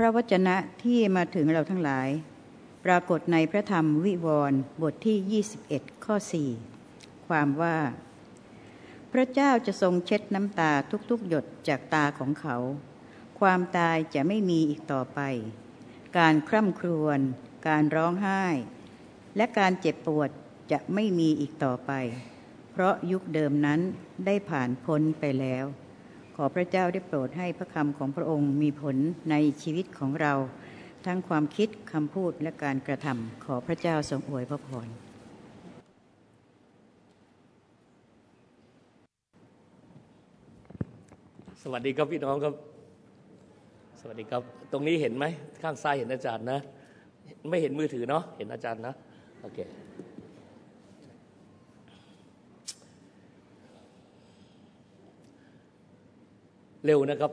พระวจนะที่มาถึงเราทั้งหลาย ปรากฏในพระธรรมวิวรณ์บทที่ 21 ข้อ 4 ความว่า พระเจ้าจะทรงเช็ดน้ำตาทุกๆ หยดจากตาของเขา ความตายจะไม่มีอีกต่อไป การคร่ำครวญ การร้องไห้ และการเจ็บปวดจะไม่มีอีกต่อไป เพราะยุคเดิมนั้นได้ผ่านพ้นไปแล้ว ขอพระเจ้าได้โปรดให้พระคำของพระองค์มีผลในชีวิตของเรา ทั้งความคิดคำพูดและการกระทำขอพระเจ้าทรงอวยพระพรสวัสดีครับพี่น้องครับ สวัสดีครับ ตรงนี้เห็นไหมข้างซ้ายเห็นอาจารย์นะ ไม่เห็นมือถือเนาะเห็นอาจารย์นะโอเค เร็วนะครับ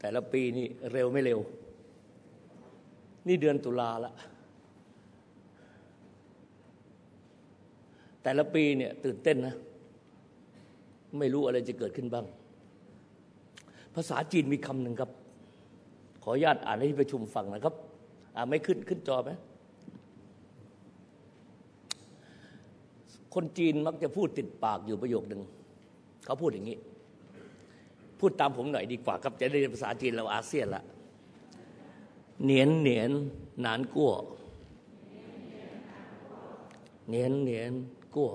แต่ละปีนี่เร็วไม่เร็ว นี่เดือนตุลาละแต่ละปีเนี่ยตื่นเต้นนะ ไม่รู้อะไรจะเกิดขึ้นบ้าง ภาษาจีนมีคำหนึ่งครับ ขออนุญาตอ่านให้ที่ประชุมฟังนะครับ อ่าไม่ขึ้นขึ้นจอไหมคนจีนมักจะพูดติดปากอยู่ประโยคหนึ่ง เขาพูดอย่างนี้ พูดตามผมหน่อยดีกว่าครับจะได้ภาษาจีนเราอาเซียนละเหนียนเหนียนหนานกั้วเหนียนเหนียนกั้ว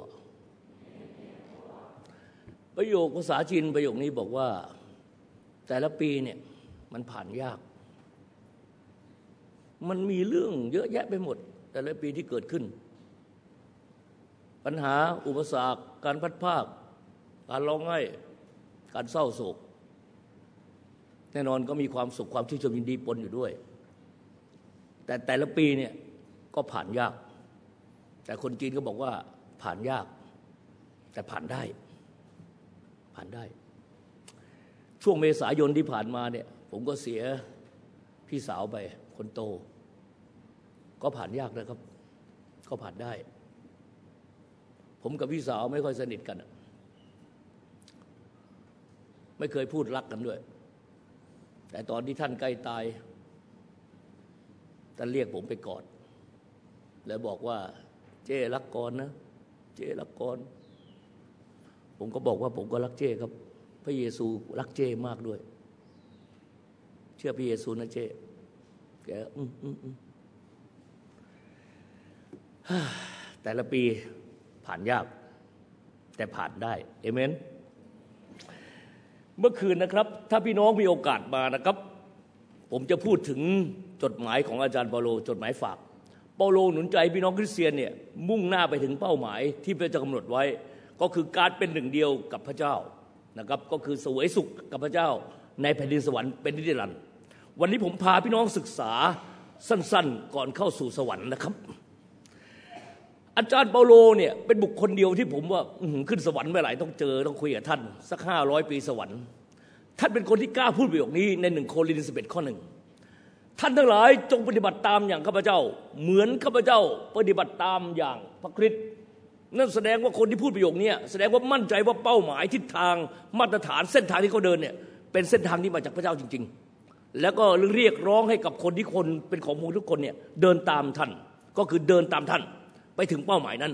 ประโยคภาษาจีนประโยคนี้บอกว่า แต่ละปีเนี่ยมันผ่านยาก มันมีเรื่องเยอะแยะไปหมด แต่ละปีที่เกิดขึ้น ปัญหาอุปสรรคการพัดภาค การร้องไห้การเศร้าโศก แน่นอนก็มีความสุขความชื่นชมยินดีปนอยู่ด้วย แต่แต่ละปีเนี่ยก็ผ่านยาก แต่คนจีนก็บอกว่าผ่านยาก แต่ผ่านได้ ผ่านได้ ช่วงเมษายนที่ผ่านมาเนี่ย ผมก็เสียพี่สาวไป คนโต ก็ผ่านยากนะครับ ก็ผ่านได้ ผมกับพี่สาวไม่ค่อยสนิทกัน ไม่เคยพูดรักกันด้วย แต่ตอนที่ท่านใกล้ตาย ท่านเรียกผมไปกอด แล้วบอกว่า เจ้รักกอนนะ เจ้รักกอนผมก็บอกว่าผมก็รักเจ้ครับ พระเยซูรักเจ้มากด้วย เชื่อพระเยซูนะเจ้แกอืมอืมอืมแต่ละปีผ่านยาก แต่ผ่านได้ เอเมน เมื่อคืนนะครับ ถ้าพี่น้องมีโอกาสมานะครับ ผมจะพูดถึงจดหมายของอาจารย์เปาโล จดหมายฝาก เปาโลหนุนใจพี่น้องคริสเตียนเนี่ยมุ่งหน้าไปถึงเป้าหมายที่พระเจ้ากำหนดไว้ ก็คือการเป็นหนึ่งเดียวกับพระเจ้านะครับก็คือสวยสุขกับพระเจ้าในแผ่นดินสวรรค์เป็นนิรันดร์วันนี้ผมพาพี่น้องศึกษาสั้นๆ ก่อนเข้าสู่สวรรค์นะครับ อาจารย์เปาโลเนี่ยเป็นบุคคลเดียวที่ผมว่าขึ้นสวรรค์เมื่อไรต้องเจอต้องคุยกับท่าน สักห้าร้อยปีสวรรค์ท่านเป็นคนที่กล้าพูดประโยคนี้ในหนึ่งโครินธ์สิบเอ็ดข้อหนึ่งท่านทั้งหลายจงปฏิบัติตามอย่างข้าพเจ้า เหมือนข้าพเจ้าปฏิบัติตามอย่างพระคริสต์นั่นแสดงว่าคนที่พูดประโยคนี้แสดงว่ามั่นใจว่าเป้าหมายทิศทางมาตรฐานเส้นทางที่เขาเดินเนี่ยเป็นเส้นทางที่มาจากพระเจ้าจริง ๆ แล้วก็เรียกร้องให้กับคนที่คนเป็นของมูลทุกคนเนี่ยเดินตามท่านก็คือเดินตามท่าน ไปถึงเป้าหมายนั้น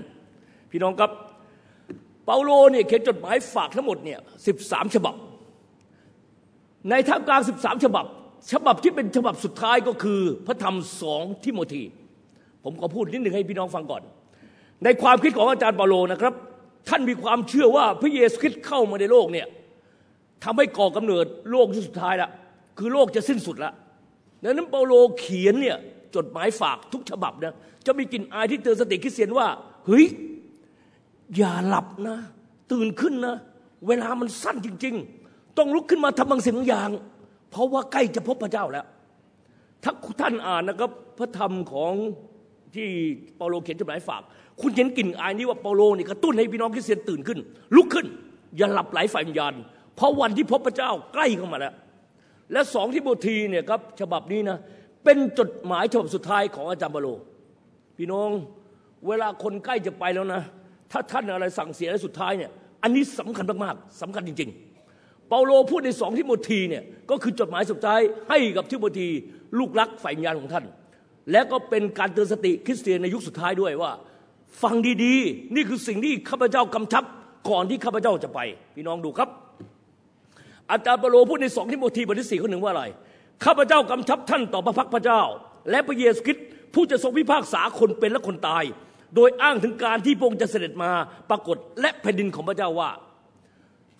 พี่น้องครับเปาโลเนี่ยเขียนจดหมายฝากทั้งหมดเนี่ยสิบสามฉบับ ในท่ามกลางสิบสามฉบับ ฉบับที่เป็นฉบับสุดท้ายก็คือพระธรรมสองทิโมธี ผมขอพูดนิดหนึ่งให้พี่น้องฟังก่อน ในความคิดของอาจารย์เปาโลนะครับ ท่านมีความเชื่อว่าพระเยซูคริสต์เข้ามาในโลกเนี่ยทำให้ก่อกำเนิดโลกที่สุดท้ายละคือโลกจะสิ้นสุดละดังนั้นเปาโลเขียนเนี่ย จดหมายฝากทุกฉบับนะจะมีกลิ่นอายที่เตือนสติคริสเตียนว่าเฮ้ยอย่าหลับนะ ตื่นขึ้นนะ เวลามันสั้นจริง ๆ ต้องลุกขึ้นมาทำบางสิ่งบางอย่าง เพราะว่าใกล้จะพบพระเจ้าแล้วถ้าท่านอ่านนะครับพระธรรมของที่เปาโลเขียนจดหมายฝาก คุณเห็นกลิ่นอายนี้ว่าเปาโลนี่กระตุ้นให้พี่น้องคริสเตียนตื่นขึ้น ลุกขึ้น อย่าหลับไหลฝ่ายวิญญาณเพราะวันที่พบพระเจ้าใกล้เข้ามาแล้ว และสองที่โบทีเนี่ยครับฉบับนี้นะ เป็นจดหมายฉบับสุดท้ายของอาจารย์เปาโล พี่น้องเวลาคนใกล้จะไปแล้วนะ ถ้าท่านอะไรสั่งเสียและสุดท้ายเนี่ยอันนี้สำคัญมากๆสำคัญจริง ๆ เปาโลพูดในสองทิโมธีเนี่ยก็คือจดหมายสุดท้ายให้กับทิโมธีลูกรักฝ่ายงานของท่าน และก็เป็นการเตือนสติคริสเตียนในยุคสุดท้ายด้วยว่า ฟังดีๆ นี่คือสิ่งที่ข้าพเจ้ากำชับก่อนที่ข้าพเจ้าจะไป พี่น้องดูครับ อาจารย์เปาโลพูดในสองทิโมธีบทที่สี่ข้อหนึ่งว่าอะไร ข้าพเจ้ากำชับท่านต่อพระพักพระเจ้า และพระเยซูคริสต์ผู้จะทรงพิพากษาคนเป็นและคนตาย โดยอ้างถึงการที่พระองค์จะเสด็จมาปรากฏและแผ่นดินของพระเจ้าว่า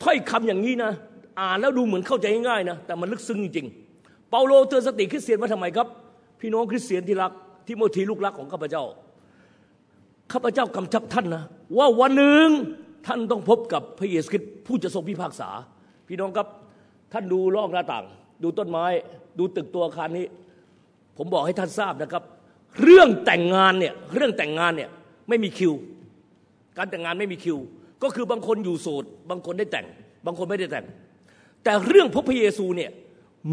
ถ้อยคำอย่างนี้นะ อ่านแล้วดูเหมือนเข้าใจง่ายๆนะแต่มันลึกซึ้งจริงๆเปาโลเตือนสติคริสเตียนว่าทำไมครับ พี่น้องคริสเตียนที่รักทิโมธีลูกรักของข้าพเจ้าข้าพเจ้ากำชับท่านนะว่าวันหนึ่งท่านต้องพบกับพระเยซูคริสต์ผู้จะทรงพิพากษา พี่น้องครับท่านดูล่องหน้าต่าง ดูต้นไม้ ดูตึกตัวอาคารนี้ ผมบอกให้ท่านทราบนะครับ เรื่องแต่งงานเนี่ยเรื่องแต่งงานเนี่ยไม่มีคิว การแต่งงานไม่มีคิว ก็คือบางคนอยู่โสดบางคนได้แต่ง บางคนไม่ได้แต่ง แต่เรื่องพระพระเยซูเนี่ย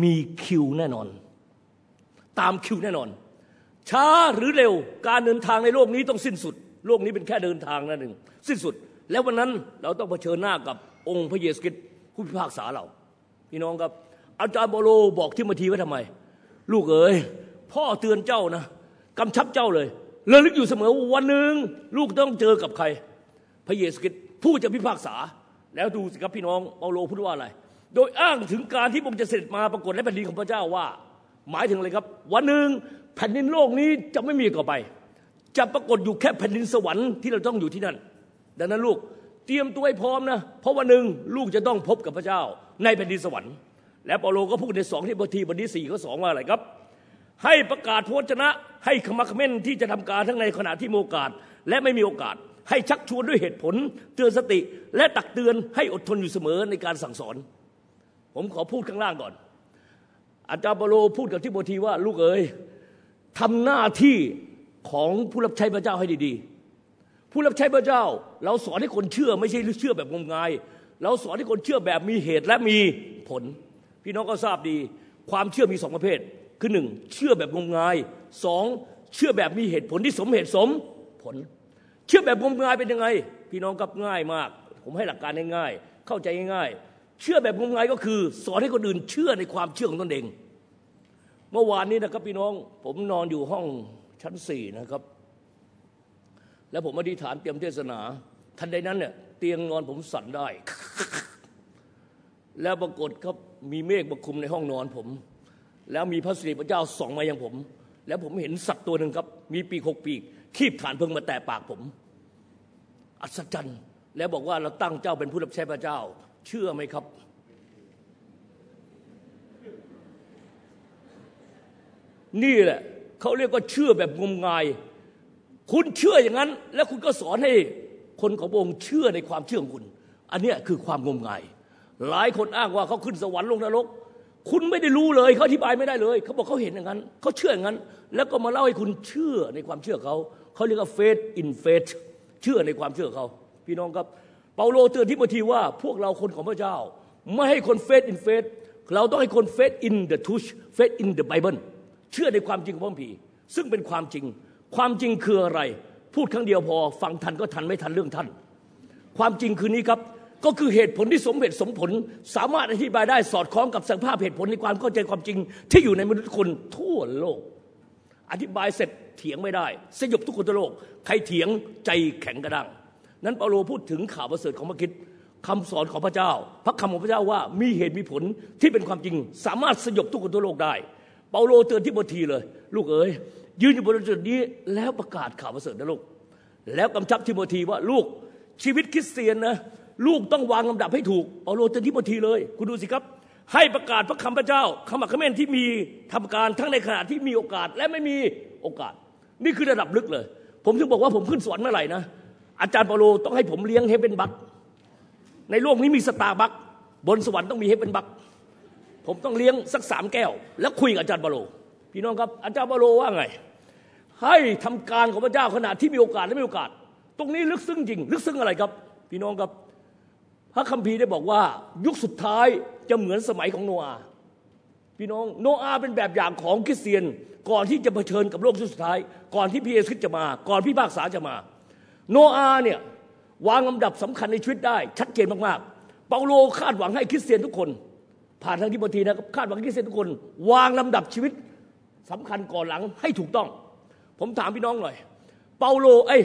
มีคิวแน่นอน ตามคิวแน่นอน ช้าหรือเร็วการเดินทางในโลกนี้ต้องสิ้นสุด โลกนี้เป็นแค่เดินทางนั่นเองสิ้นสุด แล้ววันนั้นเราต้องเผชิญหน้ากับองค์พระเยซูคริสต์ผู้พิพากษาเรา พี่น้องครับ อาจารย์โบโลบอกทิโมธีไว้ทำไม ลูกเอ๋ยพ่อเตือนเจ้านะกำชับเจ้าเลยเระลึกอยู่เสมอวันหนึ่งลูกต้องเจอกับใคร พระเยซูคริสต์ผู้จะพิพากษา แล้วดูสิครับพี่น้องเปาโลพูดว่าอะไร โดยอ้างถึงการที่ผมจะเสด็จมาปรากฏและแผ่นดินของพระเจ้าว่า หมายถึงอะไรครับ วันหนึ่งแผ่นดินโลกนี้จะไม่มีต่อไป จะปรากฏอยู่แค่แผ่นดินสวรรค์ที่เราต้องอยู่ที่นั่น ดังนั้นลูกเตรียมตัวให้พร้อมนะ เพราะวันหนึ่งลูกจะต้องพบกับพระเจ้าในแผ่นดินสวรรค์ และเปาโลก็พูดในสองที่บททีบทที่สี่ข้อสองว่าอะไรครับ ให้ประกาศพระชนะ ให้ขมักเม้นที่จะทำการทั้งในขณะที่มีโอกาส และไม่มีโอกาส ให้ชักชวนด้วยเหตุผล เตือนสติ และตักเตือนให้อดทนอยู่เสมอในการสั่งสอน ผมขอพูดข้างล่างก่อน อาจารย์เปาโลพูดกับทิโมธีว่าลูกเอ๋ยทำหน้าที่ของผู้รับใช้พระเจ้าให้ดีๆ ผู้รับใช้พระเจ้า เราสอนให้คนเชื่อไม่ใช่เชื่อแบบงมงาย เราสอนให้คนเชื่อแบบมีเหตุและมีผล พี่น้องก็ทราบดี ความเชื่อมีสองประเภท คือหนึ่งเชื่อแบบงมงายสองเชื่อแบบมีเหตุผลที่สมเหตุสมผล เชื่อแบบงมงายเป็นยังไง พี่น้องกับง่ายมาก ผมให้หลักการง่ายๆเข้าใจง่ายๆเชื่อแบบงมงายก็คือ สอนให้คนอื่นเชื่อในความเชื่อของตนเอง เมื่อวานนี้นะครับพี่น้องผมนอนอยู่ห้องชั้นสี่นะครับ แล้วผมอธิษฐานเตรียมเทศนา ทันใดนั้นเนี่ยเตียงนอนผมสั่นได้ แล้วปรากฏครับมีเมฆปกคลุมในห้องนอนผม แล้วมีพระสิริพระเจ้าส่องมาอย่างผม แล้วผมเห็นสัตว์ตัวหนึ่งครับ มีปีกหกปีก คีบฐานเพิ่งมาแตะปากผม อัศจรรย์ แล้วบอกว่าเราตั้งเจ้าเป็นผู้รับใช้พระเจ้า เชื่อไหมครับ นี่แหละเขาเรียกว่าเชื่อแบบงมงาย คุณเชื่ออย่างนั้น แล้วคุณก็สอนให้คนของพระองค์เชื่อในความเชื่อของคุณ อันนี้คือความงมงาย หลายคนอ้างว่าเขาขึ้นสวรรค์ลงนรก คุณไม่ได้รู้เลยเขาอธิบายไม่ได้เลย เขาบอกเขาเห็นอย่างนั้นเขาเชื่ออย่างนั้น แล้วก็มาเล่าให้คุณเชื่อในความเชื่อเขาเขาเรียกว่า faith in faith เชื่อในความเชื่อเขา พี่น้องครับ เปาโลเตือนทิโมธีว่าพวกเราคนของพระเจ้า ไม่ให้คน faith in faith เราต้องให้คน faith in the truth faith in the Bible เชื่อในความจริงของพระคัมภีซึ่งเป็นความจริง ความจริงคืออะไร พูดครั้งเดียวพอ ฟังทันก็ทันไม่ทันเรื่องท่าน ความจริงคือนี้ครับ ก็คือเหตุผลที่สมเหตุสมผล สามารถอธิบายได้สอดคล้องกับสภาพเหตุผลในความเข้าใจความจริง ที่อยู่ในมนุษย์คนทั่วโลก อธิบายเสร็จเถียงไม่ได้ สยบทุกคนทั่วโลก ใครเถียงใจแข็งกระด้างนั้นเปาโลพูดถึงข่าวประเสริฐของพระคิดคำสอนของพระเจ้า พระคำของพระเจ้าว่ามีเหตุมีผลที่เป็นความจริง สามารถสยบทุกคนทั่วโลกได้ เปาโลเตือนทิโมธีเลย ลูกเอ๋ยยืนอยู่บนจุดนี้แล้วประกาศข่าวประเสริฐนะลูกแล้วกำชับทิโมธีว่าลูกชีวิตคริสเตียนนะ ลูกต้องวางลำดับให้ถูกเปาโลเตือนทิโมธีเลย คุณดูสิครับ ให้ประกาศพระคำพระเจ้าคำอัครเมนที่มีทำการทั้งในขณะที่มีโอกาสและไม่มีโอกาส นี่คือระดับลึกเลย ผมถึงบอกว่าผมขึ้นสวรรค์เมื่อไหร่นะอาจารย์เปาโลต้องให้ผมเลี้ยง Heavenbucks ในโลกนี้มีสตาร์บัคบนสวรรค์ต้องมี Heavenbucks ผมต้องเลี้ยงสักสามแก้ว แล้วคุยกับอาจารย์เปาโลพี่น้องครับอาจารย์เปาโลว่าไง ให้ทำการของพระเจ้าขณะที่มีโอกาสและไม่มีโอกาส ตรงนี้ลึกซึ้งจริง ลึกซึ้งอะไรครับ พี่น้องครับ พระคัมภีร์ได้บอกว่ายุคสุดท้ายจะเหมือนสมัยของโนอาพี่น้องโนอาเป็นแบบอย่างของคริสเตียน ก่อนที่จะเผชิญกับโลกสุดท้าย ก่อนที่พระเยซูจะมา ก่อนพิพากษาจะมา โนอาเนี่ยวางลำดับสำคัญในชีวิตได้ ชัดเจนมากๆ เปาโลคาดหวังให้คริสเตียนทุกคน ผ่านทางทิโมธีนะครับคาดหวังให้คริสเตียนทุกคน วางลำดับชีวิตสำคัญก่อนหลังให้ถูกต้อง ผมถามพี่น้องหน่อย เปาโลเอ้ย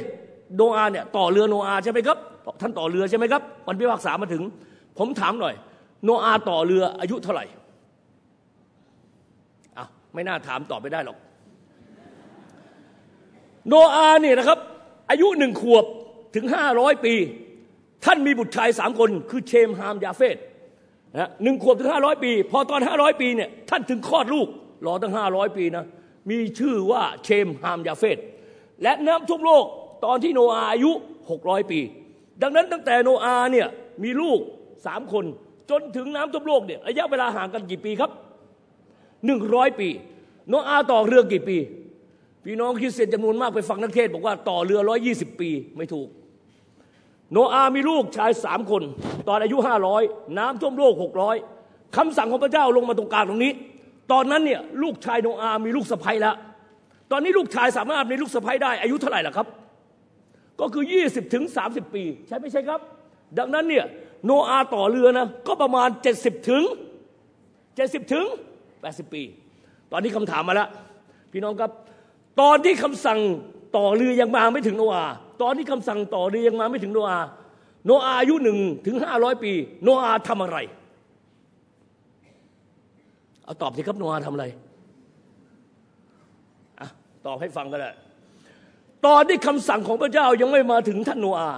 โนอาเนี่ยต่อเรือโนอาใช่ไหมครับ ท่านต่อเรือใช่ไหมครับ วันพิพากษามาถึง ผมถามหน่อย โนอาต่อเรืออายุเท่าไหร่อะไม่น่าถามตอบไม่ได้หรอก โนอาเนี่ยนะครับ อายุหนึ่งขวบถึงห้าร้อยปี ท่านมีบุตรชายสามคน คือเชมฮามยาเฟตนะหนึ่งขวบถึงห้าร้อยปี พอตอนห้าร้อยปีเนี่ยท่านถึงคลอดลูกรอตั้งห้าร้อยปีนะมีชื่อว่าเชมฮามยาเฟตและน้ำท่วมโลกตอนที่โนอาอายุหกร้อยปี ดังนั้นตั้งแต่โนอาเนี่ยมีลูกสามคนจนถึงน้ำท่วมโลกเนี่ยระยะเวลาห่างกันกี่ปีครับหนึ่งร้อยปี โนอาต่อเรือกี่ปี พี่น้องคริสเตียนจำนวนมากไปฟังนักเทศบอกว่าต่อเรือร้อยยี่สิบปีไม่ถูก โนอามีลูกชายสามคน ตอนอายุห้าร้อยน้ำท่วมโลกหกร้อยคำสั่งของพระเจ้าลงมาตรงกลางตรงนี้ ตอนนั้นเนี่ยลูกชายโนอามีลูกสะใภ้แล้ว ตอนนี้ลูกชายสามารถมีลูกสะใภ้ได้อายุเท่าไหร่ล่ะครับ ก็คือ 20ถึง30 ปี ใช่ไม่ใช่ครับ ดังนั้นเนี่ยโนอาต่อเรือนะก็ประมาณ 70ถึง70ถึง80 ปี ตอนนี้คำถามมาแล้วพี่น้องครับ ตอนที่คำสั่งต่อเรือยังมาไม่ถึงโนอาตอนที่คำสั่งต่อเรือยังมาไม่ถึงโนอาโนอาอายุหนึ่งถึงห้าร้อยปี โนอาทำอะไร เอาตอบสิครับโนอาทำอะไรอะตอบให้ฟังก็ได้ ตอนที่คำสั่งของพระเจ้ายังไม่มาถึงท่านโนอา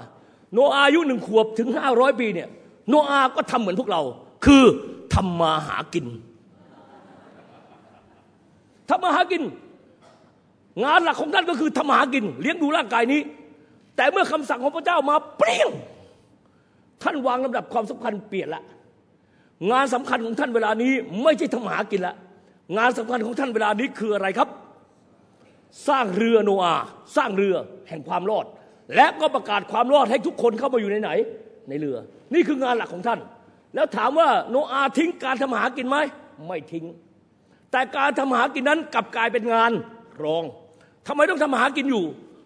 โนอาอายุหนึ่งขวบถึงห้าร้อยปีเนี่ย โนอาก็ทำเหมือนพวกเรา คือทำมาหากินทำมาหากิน งานหลักของท่านก็คือทำมาหากิน เลี้ยงดูร่างกายนี้ แต่เมื่อคำสั่งของพระเจ้ามาเปรี้ยงท่านวางลำดับความสำคัญเปลี่ยนละงานสำคัญของท่านเวลานี้ ไม่ใช่ทำมาหากินละงานสำคัญของท่านเวลานี้คืออะไรครับ สร้างเรือโนอาสร้างเรือแห่งความรอด และก็ประกาศความรอดให้ทุกคนเข้ามาอยู่ในไหน ในเรือ นี่คืองานหลักของท่าน แล้วถามว่าโนอาทิ้งการทำมาหากินไหมไม่ทิ้ง แต่การทำมาหากินนั้นกลับกลายเป็นงานรองทำไมต้องทำมาหากินอยู่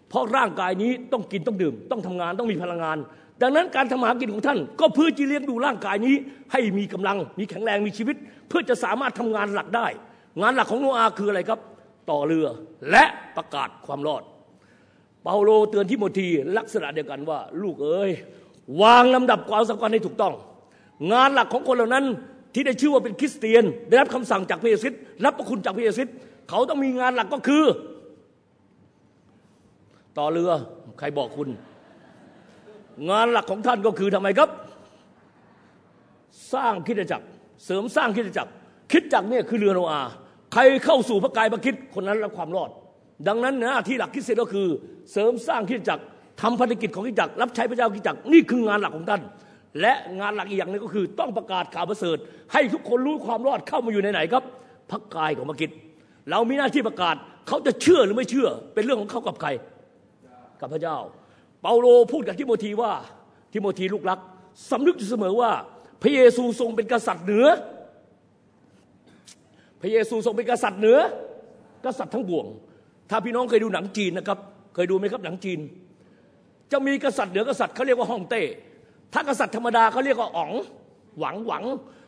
เพราะร่างกายนี้ต้องกินต้องดื่ม ต้องทำงานต้องมีพลังงาน ดังนั้นการทำมาหากินของท่าน ก็เพื่อจะเลี้ยงดูร่างกายนี้ ให้มีกำลังมีแข็งแรงมีชีวิต เพื่อจะสามารถทำงานหลักได้ งานหลักของโนอาคืออะไรครับ ต่อเรือและประกาศความรอด เปาโลเตือนทิโมธีลักษณะเดียวกันว่า ลูกเอ้ยวางลำดับความสำคัญให้ถูกต้อง งานหลักของคนเหล่านั้นที่ได้ชื่อว่าเป็นคริสเตียน ได้รับคำสั่งจากพระเยซูรับพระคุณจากพระเยซูเขาต้องมีงานหลักก็คือ ต่อเรือใครบอกคุณ งานหลักของท่านก็คือทำไมครับ สร้างคิดจักร เสริมสร้างคิดจักรคิดจักรเนี่ยคือเรือโนอา ใครเข้าสู่พระกายพระคิดคนนั้นรับความรอด ดังนั้นหน้าที่หลักคิดเสร็จก็คือ เสริมสร้างคิดจักรทำภารกิจของคิดจักรรับใช้พระเจ้าคิดจักรนี่คืองานหลักของท่าน และงานหลักอีกอย่างหนึงก็คือ ต้องประกาศข่าวประเสริฐ ให้ทุกคนรู้ความรอดเข้ามาอยู่ในไหนครับพระกายของพระคิดเรามีหน้าที่ประกาศเขาจะเชื่อหรือไม่เชื่อ เป็นเรื่องของเขากับใคร กับพระเจ้า เปาโลพูดกับทิโมธีว่าทิโมธีลูกรักสำนึกอยู่เสมอว่า พระเยซูทรงเป็นกษัตริย์เหนือ พระเยซูทรงเป็นกษัตริย์เหนือกษัตริย์ทั้งปวง ถ้าพี่น้องเคยดูหนังจีนนะครับ เคยดูไหมครับหนังจีน จะมีกษัตริย์เหนือกษัตริย์เขาเรียกว่าฮ่องเต้ ถ้ากษัตริย์ธรรมดาเขาเรียกว่าอ๋องหวังหวัง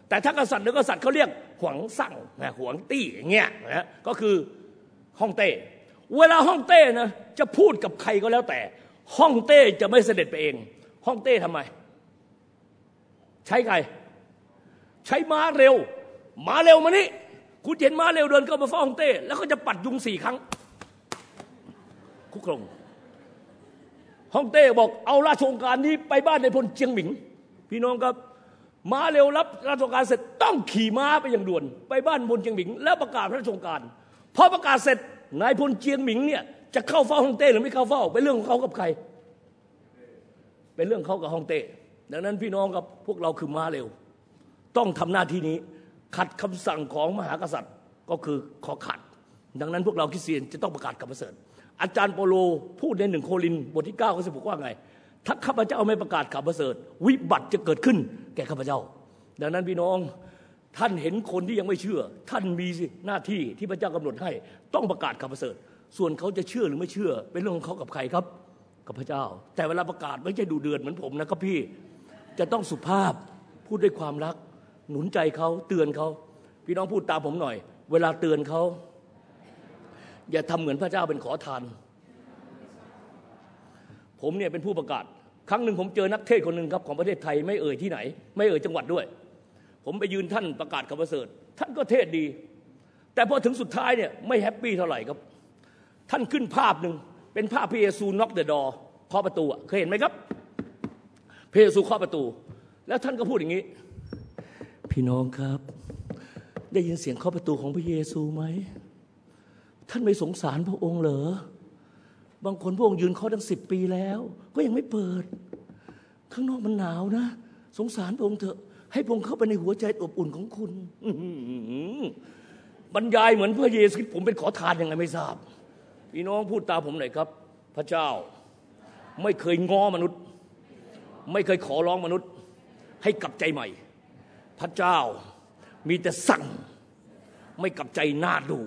แต่ถ้ากษัตริย์เหนือกษัตริย์เขาเรียกหวังสั่งนะหวงตี้อย่างเงี้ยนะก็คือฮ่องเต้ เวลาฮ่องเต้นะจะพูดกับใครก็แล้วแต่ฮ่องเต้จะไม่เสด็จไปเองฮ่องเต้ทำไม ใช้ใคร ใช้ม้าเร็วม้าเร็วมานี่ คุณเห็นม้าเร็วเดินเข้ามาฟ้าฮ่องเต้ แล้วก็จะปัดยุงสี่ครั้ง คุกครงฮ่องเต้บอกเอาราชองการนี้ไปบ้านในพลเจียงหมิง พี่น้องครับม้าเร็วรับราชองการเสร็จต้องขี่ม้าไปอย่างด่วน ไปบ้านพลเจียงหมิง แล้วประกาศพระราชองการพอประกาศเสร็จนายพลเจียงหมิงเนี่ยจะเข้าเฝ้าฮ่องเต้หรือไม่เข้าเฝ้าเป็นเรื่องของเขากับใคร เป็นเรื่องเขากับฮ่องเต้ดังนั้นพี่น้องกับพวกเราคือม้าเร็ว ต้องทำหน้าที่นี้ ขัดคำสั่งของมหากษัตริย์ก็คือขอขัด ดังนั้นพวกเราคริสเตียนจะต้องประกาศกับประเสริฐอาจารย์โปโลพูดในหนึ่งโครินบทที่9ก้าเข้อสิบหกว่าไง ถ้าข้าพเจ้าไม่ประกาศข่าวประเสริฐ วิบัติจะเกิดขึ้นแก่ข้าพเจ้า ดังนั้นพี่น้องท่านเห็นคนที่ยังไม่เชื่อ ท่านมีหน้าที่ที่พระเจ้ากำหนดให้ ต้องประกาศข่าวประเสริฐ ส่วนเขาจะเชื่อหรือไม่เชื่อ เป็นเรื่องของเขากับใครครับกับพระเจ้า แต่เวลาประกาศไม่ใช่ดูเดือดเหมือนผมนะครับพี่จะต้องสุภาพพูดด้วยความรัก หนุนใจเขาเตือนเขาพี่น้องพูดตามผมหน่อย เวลาเตือนเขาอย่าทำเหมือนพระเจ้าเป็นขอทาน ผมเนี่ยเป็นผู้ประกาศ ครั้งหนึ่งผมเจอนักเทศคนหนึ่งครับของประเทศไทยไม่เอ่ยที่ไหน ไม่เอ่ยจังหวัดด้วย ผมไปยืนท่านประกาศคำประเสริฐท่านก็เทศดี แต่พอถึงสุดท้ายเนี่ยไม่แฮปปี้เท่าไหร่ครับ ท่านขึ้นภาพหนึ่งเป็นภาพพระเยซูน็อกเดอะดอเคาะประตูเคยเห็นไหมครับพระเยซูเคาะประตู แล้วท่านก็พูดอย่างนี้ พี่น้องครับ ได้ยินเสียงเคาะประตูของพระเยซูไหม ท่านไม่สงสารพระองค์เหรอ บางคนพระองค์ยืนเคาะตั้งสิบปีแล้ว ก็ยังไม่เปิด ข้างนอกมันหนาวนะ สงสารพระองค์เถอะ ให้พระองค์เข้าไปในหัวใจอบอุ่นของคุณบรรยายเหมือนพระเยซูผมเป็นขอทานยังไงไม่ทราบ พี่น้องพูดตาผมหน่อยครับ พระเจ้าไม่เคยง้อมนุษย์ ไม่เคยขอร้องมนุษย์ ให้กลับใจใหม่ พระเจ้ามีแต่สั่งไม่กลับใจหน้าดู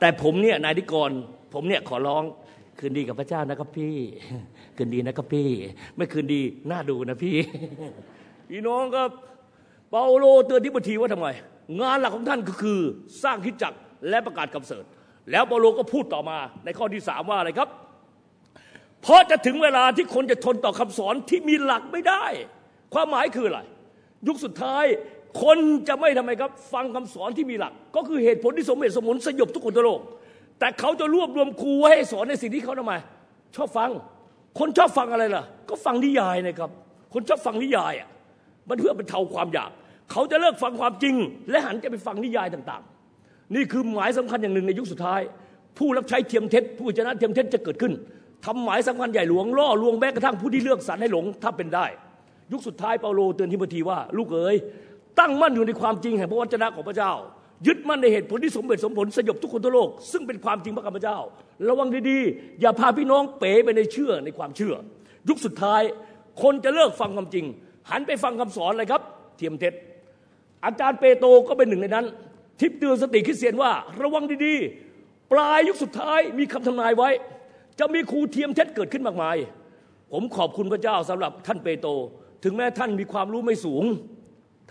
แต่ผมเนี่ยนายดิกร ผมเนี่ยขอร้องคืนดีกับพระเจ้านะครับพี่ คืนดีนะครับพี่ ไม่คืนดีหน้าดูนะพี่ พี่น้องครับเปาโลเตือนทิโมธีว่าทำไมงานหลักของท่านก็คือสร้างคิดจักรและประกาศคำเสริฐแล้วเปาโลก็พูดต่อมาในข้อที่สามว่าอะไรครับ เพราะจะถึงเวลาที่คนจะทนต่อคำสอนที่มีหลักไม่ได้ ความหมายคืออะไร ยุคสุดท้ายคนจะไม่ทำไมครับ ฟังคำสอนที่มีหลัก ก็คือเหตุผลที่สมเหตุสมผลสยบทุกคนทั่วโลก แต่เขาจะรวบรวมครูไว้ให้สอนในสิ่งที่เขาทำไมชอบฟัง คนชอบฟังอะไรล่ะ ก็ฟังนิยายนะครับ คนชอบฟังนิยายอะมันเพื่อบรรเทาความอยาก เขาจะเลิกฟังความจริง และหันจะไปฟังนิยายต่างๆ นี่คือหมายสำคัญอย่างหนึ่งในยุคสุดท้าย ผู้รับใช้เทียมเท็จ ผู้ชนะเทียมเท็จจะเกิดขึ้นทำหมายสำคัญใหญ่หลวงล่อลวงแม้กระทั่งผู้ที่เลือกสรรให้หลงถ้าเป็นได้ ยุคสุดท้ายเปาโลเตือนทิโมธีว่า ลูกเอ๋ยตั้งมั่นอยู่ในความจริงแห่งพระวจนะของพระเจ้า ยึดมั่นในเหตุผลที่สมเหตุสมผลสยบทุกคนทั่วโลก ซึ่งเป็นความจริงพระคำพระเจ้า ระวังดีๆ อย่าพาพี่น้องเป๋ไปในเชื่อในความเชื่อ ยุคสุดท้ายคนจะเลิกฟังความจริง หันไปฟังคำสอนอะไรครับ เทียมเท็จอาจารย์เปโตรก็เป็นหนึ่งในนั้น ทิพเตือนสติคริสเตียนว่า ระวังดีๆ ปลายยุคสุดท้ายมีคำทำนายไว้ จะมีครูเทียมเท็จเกิดขึ้นมากมาย ผมขอบคุณพระเจ้าสำหรับท่านเปโตร ถึงแม้ท่านมีความรู้ไม่สูง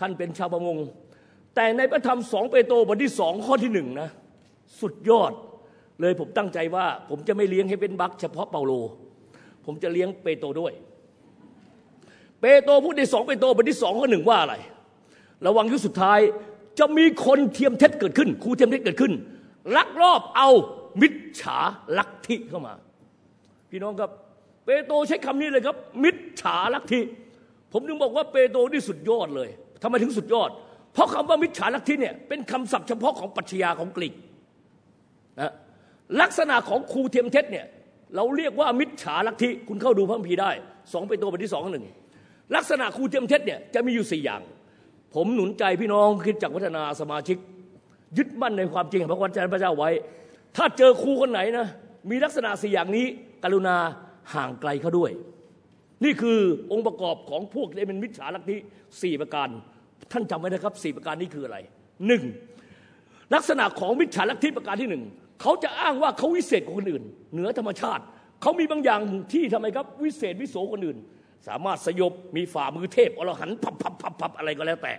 ท่านเป็นชาวประมง แต่ในพระธรรมสองเปโตรบทที่สองข้อที่หนึ่งนะสุดยอดเลยผมตั้งใจว่า ผมจะไม่เลี้ยงให้เป็นบักเฉพาะเปาโล ผมจะเลี้ยงเปโตรด้วย เปโตรพูดในสองเปโตรบทที่สองข้อหนึ่งว่าอะไร ระวังยุคสุดท้ายจะมีคนเทียมเท็จเกิดขึ้นครูเทียมเท็จเกิดขึ้น ลักลอบเอามิจฉาลักทิเข้ามา พี่น้องครับ เปโตรใช้คำนี้เลยครับ มิจฉาลักทิ ผมถึงบอกว่าเปโตรนี่สุดยอดเลยทำไมถึงสุดยอด เพราะคำว่ามิจฉาลักทิเนี่ยเป็นคำศัพท์เฉพาะของปัชญาของกรีกนะลักษณะของครูเทียมเท็จเนี่ยเราเรียกว่ามิจฉาลักทิคุณเข้าดูพระคัมภีร์ได้สองเปโตรบทที่สองหนึ่งลักษณะครูเทียมเท็จเนี่ยจะมีอยู่สี่อย่าง ผมหนุนใจพี่น้องคิดจากวัฒนาสมาชิก ยึดมั่นในความจริงของพระวจนะพระเจ้าไว้ ถ้าเจอครูคนไหนนะมีลักษณะสี่อย่างนี้ กรุณาห่างไกลเขาด้วย นี่คือองค์ประกอบของพวกที่เป็นมิจฉาลัทธิสี่ประการ ท่านจำไว้นะครับสี่ประการนี้คืออะไรหนึ่งลักษณะของมิจฉาลัทธิประการที่หนึ่งเขาจะอ้างว่าเขาวิเศษกว่าคนอื่น เหนือธรรมชาติ เขามีบางอย่างที่ทำไมครับวิเศษวิโสคนอื่น สามารถสยบมีฝ่ามือเทพอรหันพับพับพับพับอะไรก็แล้วแต่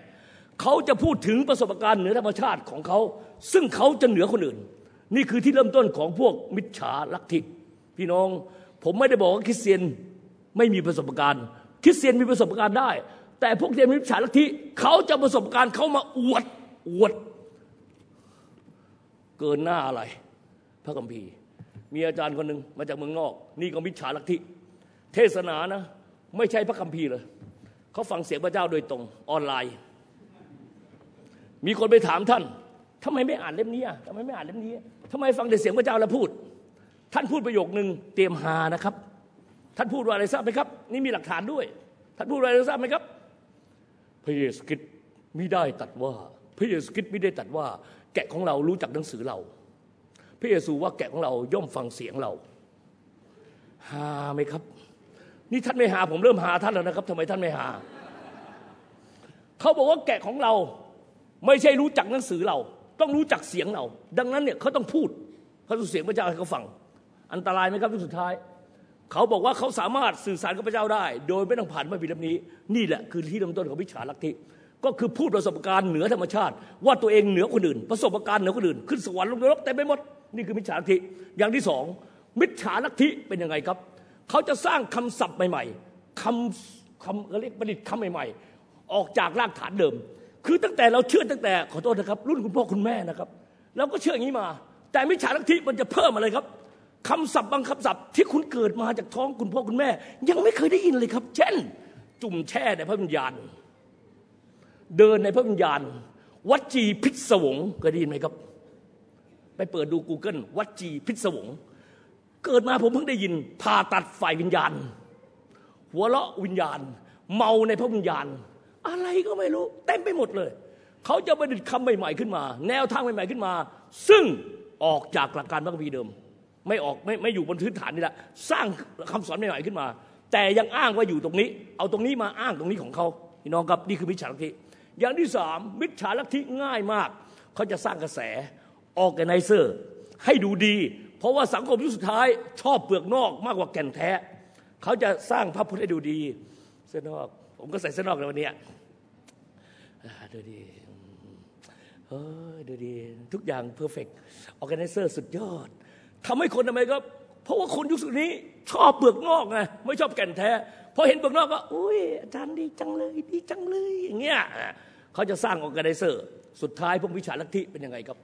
เขาจะพูดถึงประสบการณ์เหนือธรรมชาติของเขา ซึ่งเขาจะเหนือคนอื่น นี่คือที่เริ่มต้นของพวกมิจฉาลัทธิพี่น้อง ผมไม่ได้บอกว่าคริสเตียน ไม่มีประสบการณ์ คริสเตียนมีประสบการณ์ได้ แต่พวกเดียนมิจฉาลัทธิเขาจะประสบการณ์เขามาอวดอวด เกินหน้าอะไร พระคัมภีร์ มีอาจารย์คนหนึ่งมาจากเมืองนอก นี่ก็มิจฉาลัทธิเทศนานะ ไม่ใช่พระคัมภีร์เลยเขาฟังเสียงพระเจ้าโดยตรงออนไลน์ มีคนไปถามท่านทำไมไม่อ่านเล่มนี้ทำไมไม่อ่านเล่มนี้ทำไมฟังแต่เสียงพระเจ้าแล้วพูด ท่านพูดประโยคนึงเตรียมหานะครับ ท่านพูดว่าอะไรทราบไหมครับ นี่มีหลักฐานด้วย ท่านพูดว่าอะไรทราบไหมครับ พระเยซูคริสต์มิได้ตัดว่า พระเยซูคริสต์มิได้ตัดว่า แกะของเรารู้จักหนังสือเรา พระเยซูว่าแกะของเราย่อมฟังเสียงเราหาไหมครับ นี่ท่านไม่หาผมเริ่มหาท่านแล้วนะครับทำไมท่านไม่หา เขาบอกว่าแกะของเราไม่ใช่รู้จักหนังสือเรา ต้องรู้จักเสียงเรา ดังนั้นเนี่ยเขาต้องพูดเขาต้องเสียงพระเจ้าให้เขาฟัง อันตรายไหมครับที่สุดท้าย เขาบอกว่าเขาสามารถสื่อสารกับพระเจ้าได้ โดยไม่ต้องผ่านพระบิดานี้ นี่แหละคือที่เริ่มต้นของวิชาลัทธิก็คือพูดประสบการณ์เหนือธรรมชาติ ว่าตัวเองเหนือคนอื่น ประสบการณ์เหนือคนอื่น ขึ้นสวรรค์ลงนรกแต่ไม่หมดนี่คือมิจฉาลัทธิอย่างที่สองมิจฉาลัทธิเป็นยังไงครับ เขาจะสร้างคำศัพท์ใหม่ๆคำคำเขาเรียกประดิษฐ์คำใหม่ๆ ออกจากรากฐานเดิม คือตั้งแต่เราเชื่อตั้งแต่ขอโทษนะครับ รุ่นคุณพ่อคุณแม่นะครับเราก็เชื่ออย่างนี้มา แต่มิจฉาลัทธิมันจะเพิ่มอะไรครับ คำศัพท์บางคำศัพท์ที่คุณเกิดมาจากท้องคุณพ่อคุณแม่ ยังไม่เคยได้ยินเลยครับ เช่น จุ่มแช่ในพระวิญญาณ เดินในพระวิญญาณ วัจีพิศวงเคยได้ยินไหมครับ ไปเปิดดู Google วัจีพิศวง เกิดมาผมเพิ่งได้ยินผ่าตัดฝ่ายวิญญาณ หัวเราะวิญญาณ เมาในพระวิญญาณ อะไรก็ไม่รู้เต็มไปหมดเลย เขาจะประดิษฐ์คำใหม่ๆขึ้นมา แนวทางใหม่ๆขึ้นมา ซึ่งออกจากหลักการพระคัมภีร์เดิม ไม่ออกไม่ไม่อยู่บนพื้นฐานนี่แหละสร้างคำสอนใหม่ๆขึ้นมา แต่ยังอ้างว่าอยู่ตรงนี้ เอาตรงนี้มาอ้างตรงนี้ของเขาพี่น้องครับนี่คือมิจฉาลัทธิอย่างที่สามมิจฉาลัทธิง่ายมาก เขาจะสร้างกระแสออกแกไนเซอร์ให้ดูดี เพราะว่าสังคมยุคสุดท้ายชอบเปลือกนอกมากกว่าแก่นแท้ เขาจะสร้างภาพพจน์ให้ดูดีเสื้อนอก ผมก็ใส่เสื้อนอกในวันนี้ดูดีเฮ้ยดูดี ทุกอย่าง perfect organizer สุดยอด ทำให้คนทำไมครับ เพราะว่าคนยุคนี้ ชอบเปลือกนอกไงไม่ชอบแก่นแท้พอเห็นเปลือกนอกก็อุ้ยอาจารย์ดีจังเลยดีจังเลยอย่างเงี้ยเขาจะสร้าง organizer สุดท้ายพวกมิจฉาลัทธิเป็นยังไงครับ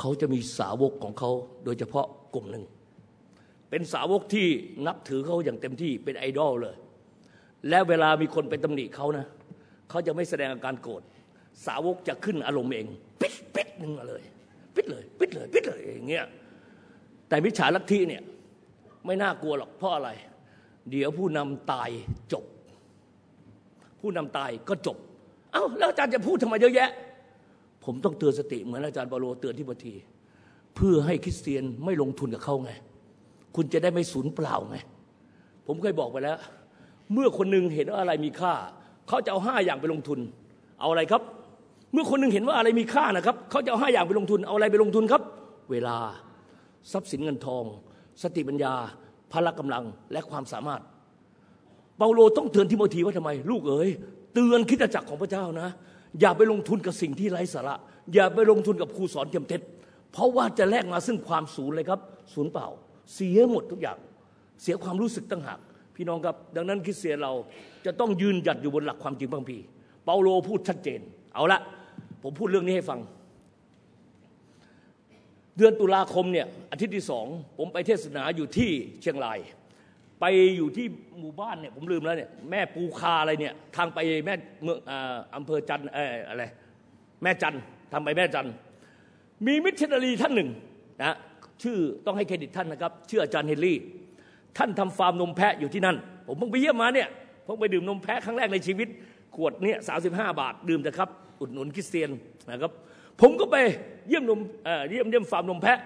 เขาจะมีสาวกของเขาโดยเฉพาะกลุ่มหนึ่ง เป็นสาวกที่นับถือเขาอย่างเต็มที่เป็นไอดอลเลย แล้วเวลามีคนไปตำหนิเขานะเขาจะไม่แสดงอาการโกรธสาวกจะขึ้นอารมณ์เอง ปิดปิดหนึ่งมาเลย ปิดเลยปิดเลยปิดเลยอย่างเงี้ยแต่มิจฉาลัทธิเนี่ยไม่น่ากลัวหรอกเพราะอะไร เดี๋ยวผู้นำตายจบ ผู้นำตายก็จบ เอ้าแล้วอาจารย์จะพูดทำไมเยอะแยะ ผมต้องเตือนสติเหมือนอาจารย์เปาโลเตือนที่บที เพื่อให้คริสเตียนไม่ลงทุนกับเขาไง คุณจะได้ไม่สูญเปล่าไง ผมเคยบอกไปแล้ว เมื่อคนหนึ่งเห็นว่าอะไรมีค่า เขาจะเอาห้าอย่างไปลงทุน เอาอะไรครับ เมื่อคนหนึ่งเห็นว่าอะไรมีค่านะครับ เขาจะเอาห้าอย่างไปลงทุนเอาอะไรไปลงทุนครับ เวลาทรัพย์สินเงินทอง สติปัญญาพละกำลังและความสามารถ เปาโลต้องเตือนทิโมธีว่าทำไม ลูกเอ๋ยเตือนคิดจักรของพระเจ้านะ อย่าไปลงทุนกับสิ่งที่ไร้สาระ อย่าไปลงทุนกับครูสอนเทียมเท็จ เพราะว่าจะแลกมาซึ่งความสูญเลยครับสูญเปล่า เสียหมดทุกอย่าง เสียความรู้สึกตั้งหากพี่น้องครับ ดังนั้นคริสเตียนเราจะต้องยืนหยัดอยู่บนหลักความจริงบางพีเปาโลพูดชัดเจน เอาละ ผมพูดเรื่องนี้ให้ฟัง เดือนตุลาคมเนี่ยอาทิตย์ที่สองผมไปเทศนาอยู่ที่เชียงราย ไปอยู่ที่หมู่บ้านเนี่ยผมลืมแล้วเนี่ยแม่ปูคาอะไรเนี่ยทางไปแม่เมืองอำเภอจันเอออะไรแม่จันทำไปแม่จันมีมิชชันนารีท่านหนึ่งนะชื่อต้องให้เครดิตท่านนะครับชื่ออาจารย์เฮนรี่ ท่านทำฟาร์มนมแพะอยู่ที่นั่น ผมเพิ่งไปเยี่ยมมาเนี่ยเพิ่งไปดื่มนมแพะครั้งแรกในชีวิต ขวดเนี่ยสาบาทดื่มแต่ครับอุดหนุนคริสเตียนนะครับ ผมก็ไปเยี่ยมนมเยี่ยมเยี่ยมฟาร์มนมแพะ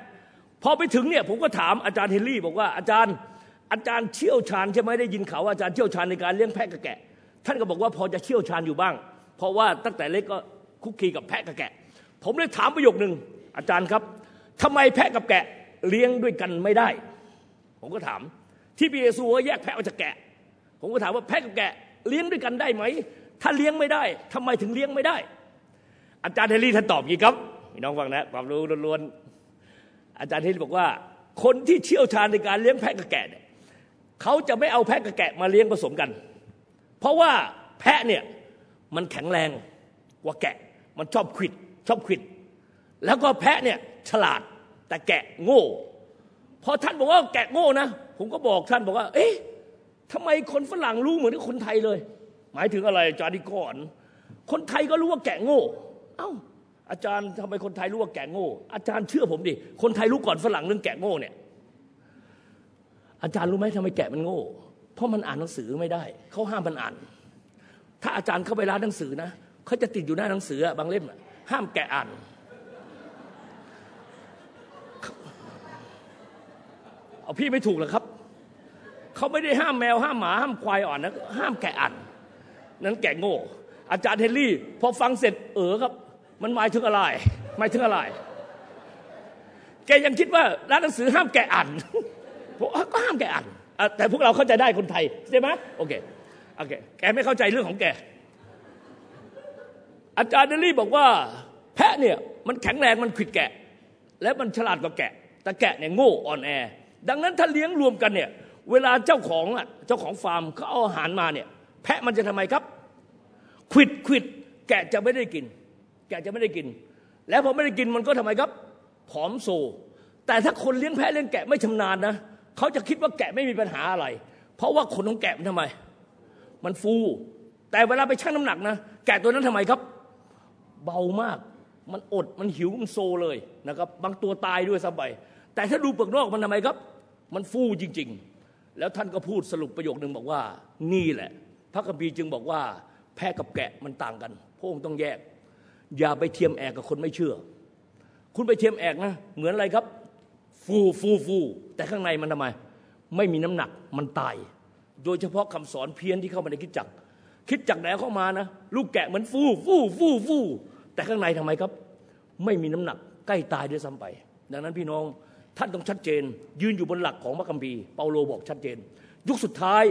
พอไปถึงเนี่ยผมก็ถามอาจารย์เฮนรี่ บอกว่าอาจารย์อาจารย์เชี่ยวชาญใช่ไหมได้ยินข่าวว่าอาจารย์เชี่ยวชาญในการเลี้ยงแพะกับแกะ ท่านก็บอกว่าพอจะเชี่ยวชาญอยู่บ้าง เพราะว่าตั้งแต่เล็กก็คลุกคลีกับแพะกับแกะ ผมเลยถามประโยคหนึ่งอาจารย์ครับทำไมแพะกับแกะเลี้ยงด้วยกันไม่ได้ ผมก็ถาม ที่พระเยซูแยกแพะออกจากแกะ ผมก็ถามว่าแพะกับแกะเลี้ยงด้วยกันได้ไหมถ้าเลี้ยงไม่ได้ทำไมถึงเลี้ยงไม่ได้ อาจารย์เฮนรี่ท่านตอบงี้ครับพี่น้องฟังนะความรู้ล้วนๆอาจารย์เฮนรี่บอกว่า คนที่เชี่ยวชาญในการเลี้ยงแพะกับแกะเนี่ยเขาจะไม่เอาแพะกับแกะมาเลี้ยงผสมกัน เพราะว่าแพะเนี่ยมันแข็งแรงกว่าแกะ มันชอบขวิดชอบขวิด แล้วก็แพะเนี่ยฉลาดแต่แกะโง่พอท่านบอกว่าแกะโง่นะผมก็บอกท่านบอกว่า เอ๊ะทำไมคนฝรั่งรู้เหมือนกับคนไทยเลย หมายถึงอะไรจาริก่อน คนไทยก็รู้ว่าแกะโง่ เอ้าอาจารย์ทำไมคนไทยรู้ว่าแกะโง่ อาจารย์เชื่อผมดิ คนไทยรู้ก่อนฝรั่งเรื่องแกะโง่เนี่ย อาจารย์รู้ไหมทำไมแกะมันโง่ เพราะมันอ่านหนังสือไม่ได้ เขาห้ามมันอ่าน ถ้าอาจารย์เข้าไปร้านหนังสือนะเขาจะติดอยู่หน้าหนังสือบางเล่มห้ามแกะอ่านเอาพี่ไม่ถูกหรอครับ เขาไม่ได้ห้ามแมวห้ามหมาห้ามควายอ่อนนะห้ามแกะอ่านนั้นแกโง่ อาจารย์เฮนรี่พอฟังเสร็จเออครับ มันหมายถึงอะไร หมายถึงอะไร แกยังคิดว่าร้านหนังสือห้ามแกอ่านผมก็ห้ามแกอ่านแต่พวกเราเข้าใจได้คนไทยใช่ไหมโอเคโอเค แกไม่เข้าใจเรื่องของแก อาจารย์เดลี่บอกว่า แพะเนี่ยมันแข็งแรงมันขิดแกะ และมันฉลาดกว่าแกะ แต่แกะเนี่ยโง่อ่อนแอ ดังนั้นถ้าเลี้ยงรวมกันเนี่ย เวลาเจ้าของอะเจ้าของฟาร์มเขาเอาอาหารมาเนี่ย แพะมันจะทำไมครับขิดขิดแกะจะไม่ได้กิน แกจะไม่ได้กิน แล้วพอไม่ได้กินมันก็ทำไมครับ ผอมโซ แต่ถ้าคนเลี้ยงแพะเลี้ยงแกะไม่ชำนาญนะเขาจะคิดว่าแกะไม่มีปัญหาอะไร เพราะว่าขนของแกะมันทำไม มันฟู แต่เวลาไปชั่งน้ำหนักนะแกะตัวนั้นทำไมครับ เบามาก มันอดมันหิวมันโซเลยนะครับบางตัวตายด้วยซ้ำไปแต่ถ้าดูเปลือกนอกมันทำไมครับ มันฟูจริง ๆ แล้วท่านก็พูดสรุปประโยคหนึ่งบอกว่า นี่แหละ พระคัมภีจึงบอกว่า แพะกับแกะมันต่างกันพระองค์ต้องแยก อย่าไปเทียมแอกกับคนไม่เชื่อ คุณไปเทียมแอกนะ เหมือนอะไรครับ ฟูฟูฟูแต่ข้างในมันทำไม ไม่มีน้ำหนักมันตาย โดยเฉพาะคำสอนเพี้ยนที่เข้ามาในคิดจัก คิดจักไหนเข้ามานะ ลูกแกะเหมือนฟูฟูฟูฟูแต่ข้างในทำไมครับ ไม่มีน้ำหนักใกล้ตายด้วยซ้ำไป ดังนั้นพี่น้องท่านต้องชัดเจน ยืนอยู่บนหลักของพระคัมภีร์เปาโลบอกชัดเจน ยุคสุดท้าย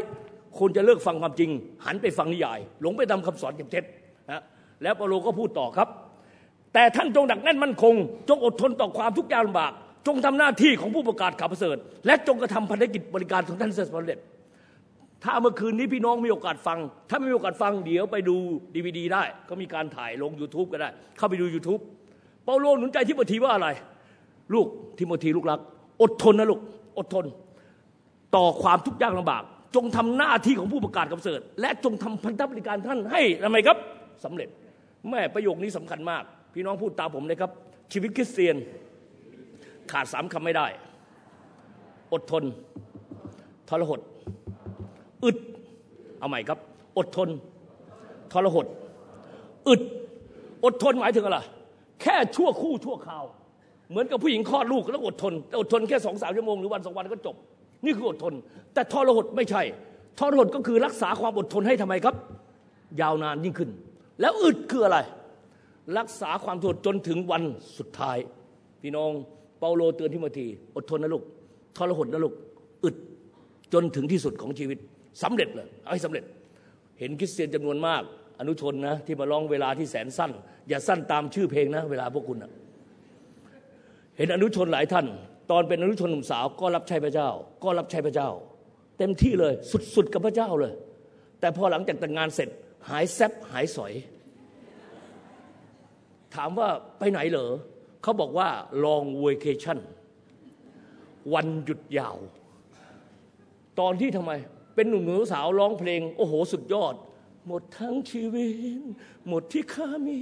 คนจะเลิกฟังความจริง หันไปฟังนิยาย หลงไปตามคำสอนเท็จนะ แล้วเปาโลก็พูดต่อครับ แต่ท่านจงดักแน่นมั่นคง จงอดทนต่อความทุกข์ยากลำบาก จงทำหน้าที่ของผู้ประกาศข่าวประเสริฐ และจงกระทำภารกิจบริการของท่านเสร็จสำเร็จถ้าเมื่อคืนนี้พี่น้องมีโอกาสฟัง ถ้าไม่มีโอกาสฟังเดี๋ยวไปดูดีวดีได้ ก็มีการถ่ายลง YouTube ก็ได้ เข้าไปดู YouTube เปาโลหนุนใจทิโมธีว่าอะไร ลูกทิโมธีลูกรัก อดทนนะลูก อดทน ต่อความทุกข์ยากลำบาก จงทำหน้าที่ของผู้ประกาศข่าวประเสริฐและจงทำพันธบริการท่านให้ทำไมครับสำเร็จ แม่ประโยคนี้สำคัญมาก พี่น้องพูดตามผมเลยครับ ชีวิตคริสเตียน ขาดสามคำไม่ได้ อดทน ทรหด อึด เอาใหม่ครับ อดทน ทรหด อึด อดทนหมายถึงอะไรแค่ชั่วคู่ชั่วคราว เหมือนกับผู้หญิงคลอดลูกแล้วอดทนแต่อดทนแค่สองสามชั่วโมงหรือวันสองวันก็จบ นี่คืออดทน แต่ทรหดไม่ใช่ทรหดก็คือรักษาความอดทนให้ทำไมครับ ยาวนานยิ่งขึ้น แล้วอึดคืออะไร รักษาความทนจนถึงวันสุดท้าย พี่น้องเปาโลเตือนทิโมธีอดทนนะลูกทรหดนะลูกอึดจนถึงที่สุดของชีวิตสำเร็จเลยเอาให้สำเร็จ เห็นคริสเตียนจำนวนมาก อนุชนนะที่มาร้องเวลาที่แสนสั้น อย่าสั้นตามชื่อเพลงนะ เวลาพวกคุณนะเห็นอนุชนหลายท่าน ตอนเป็นอนุชนหนุ่มสาวก็รับใช้พระเจ้า ก็รับใช้พระเจ้า เต็มที่เลยสุดๆกับพระเจ้าเลย แต่พอหลังจากแต่งงานเสร็จ หายแซบหายสอย ถามว่าไปไหนเหรอเขาบอกว่า long vacation วันหยุดยาว ตอนที่ทำไม เป็นหนุ่มหนูสาวร้องเพลง โอ้โห สุดยอด หมดทั้งชีวิต หมดที่ข้ามี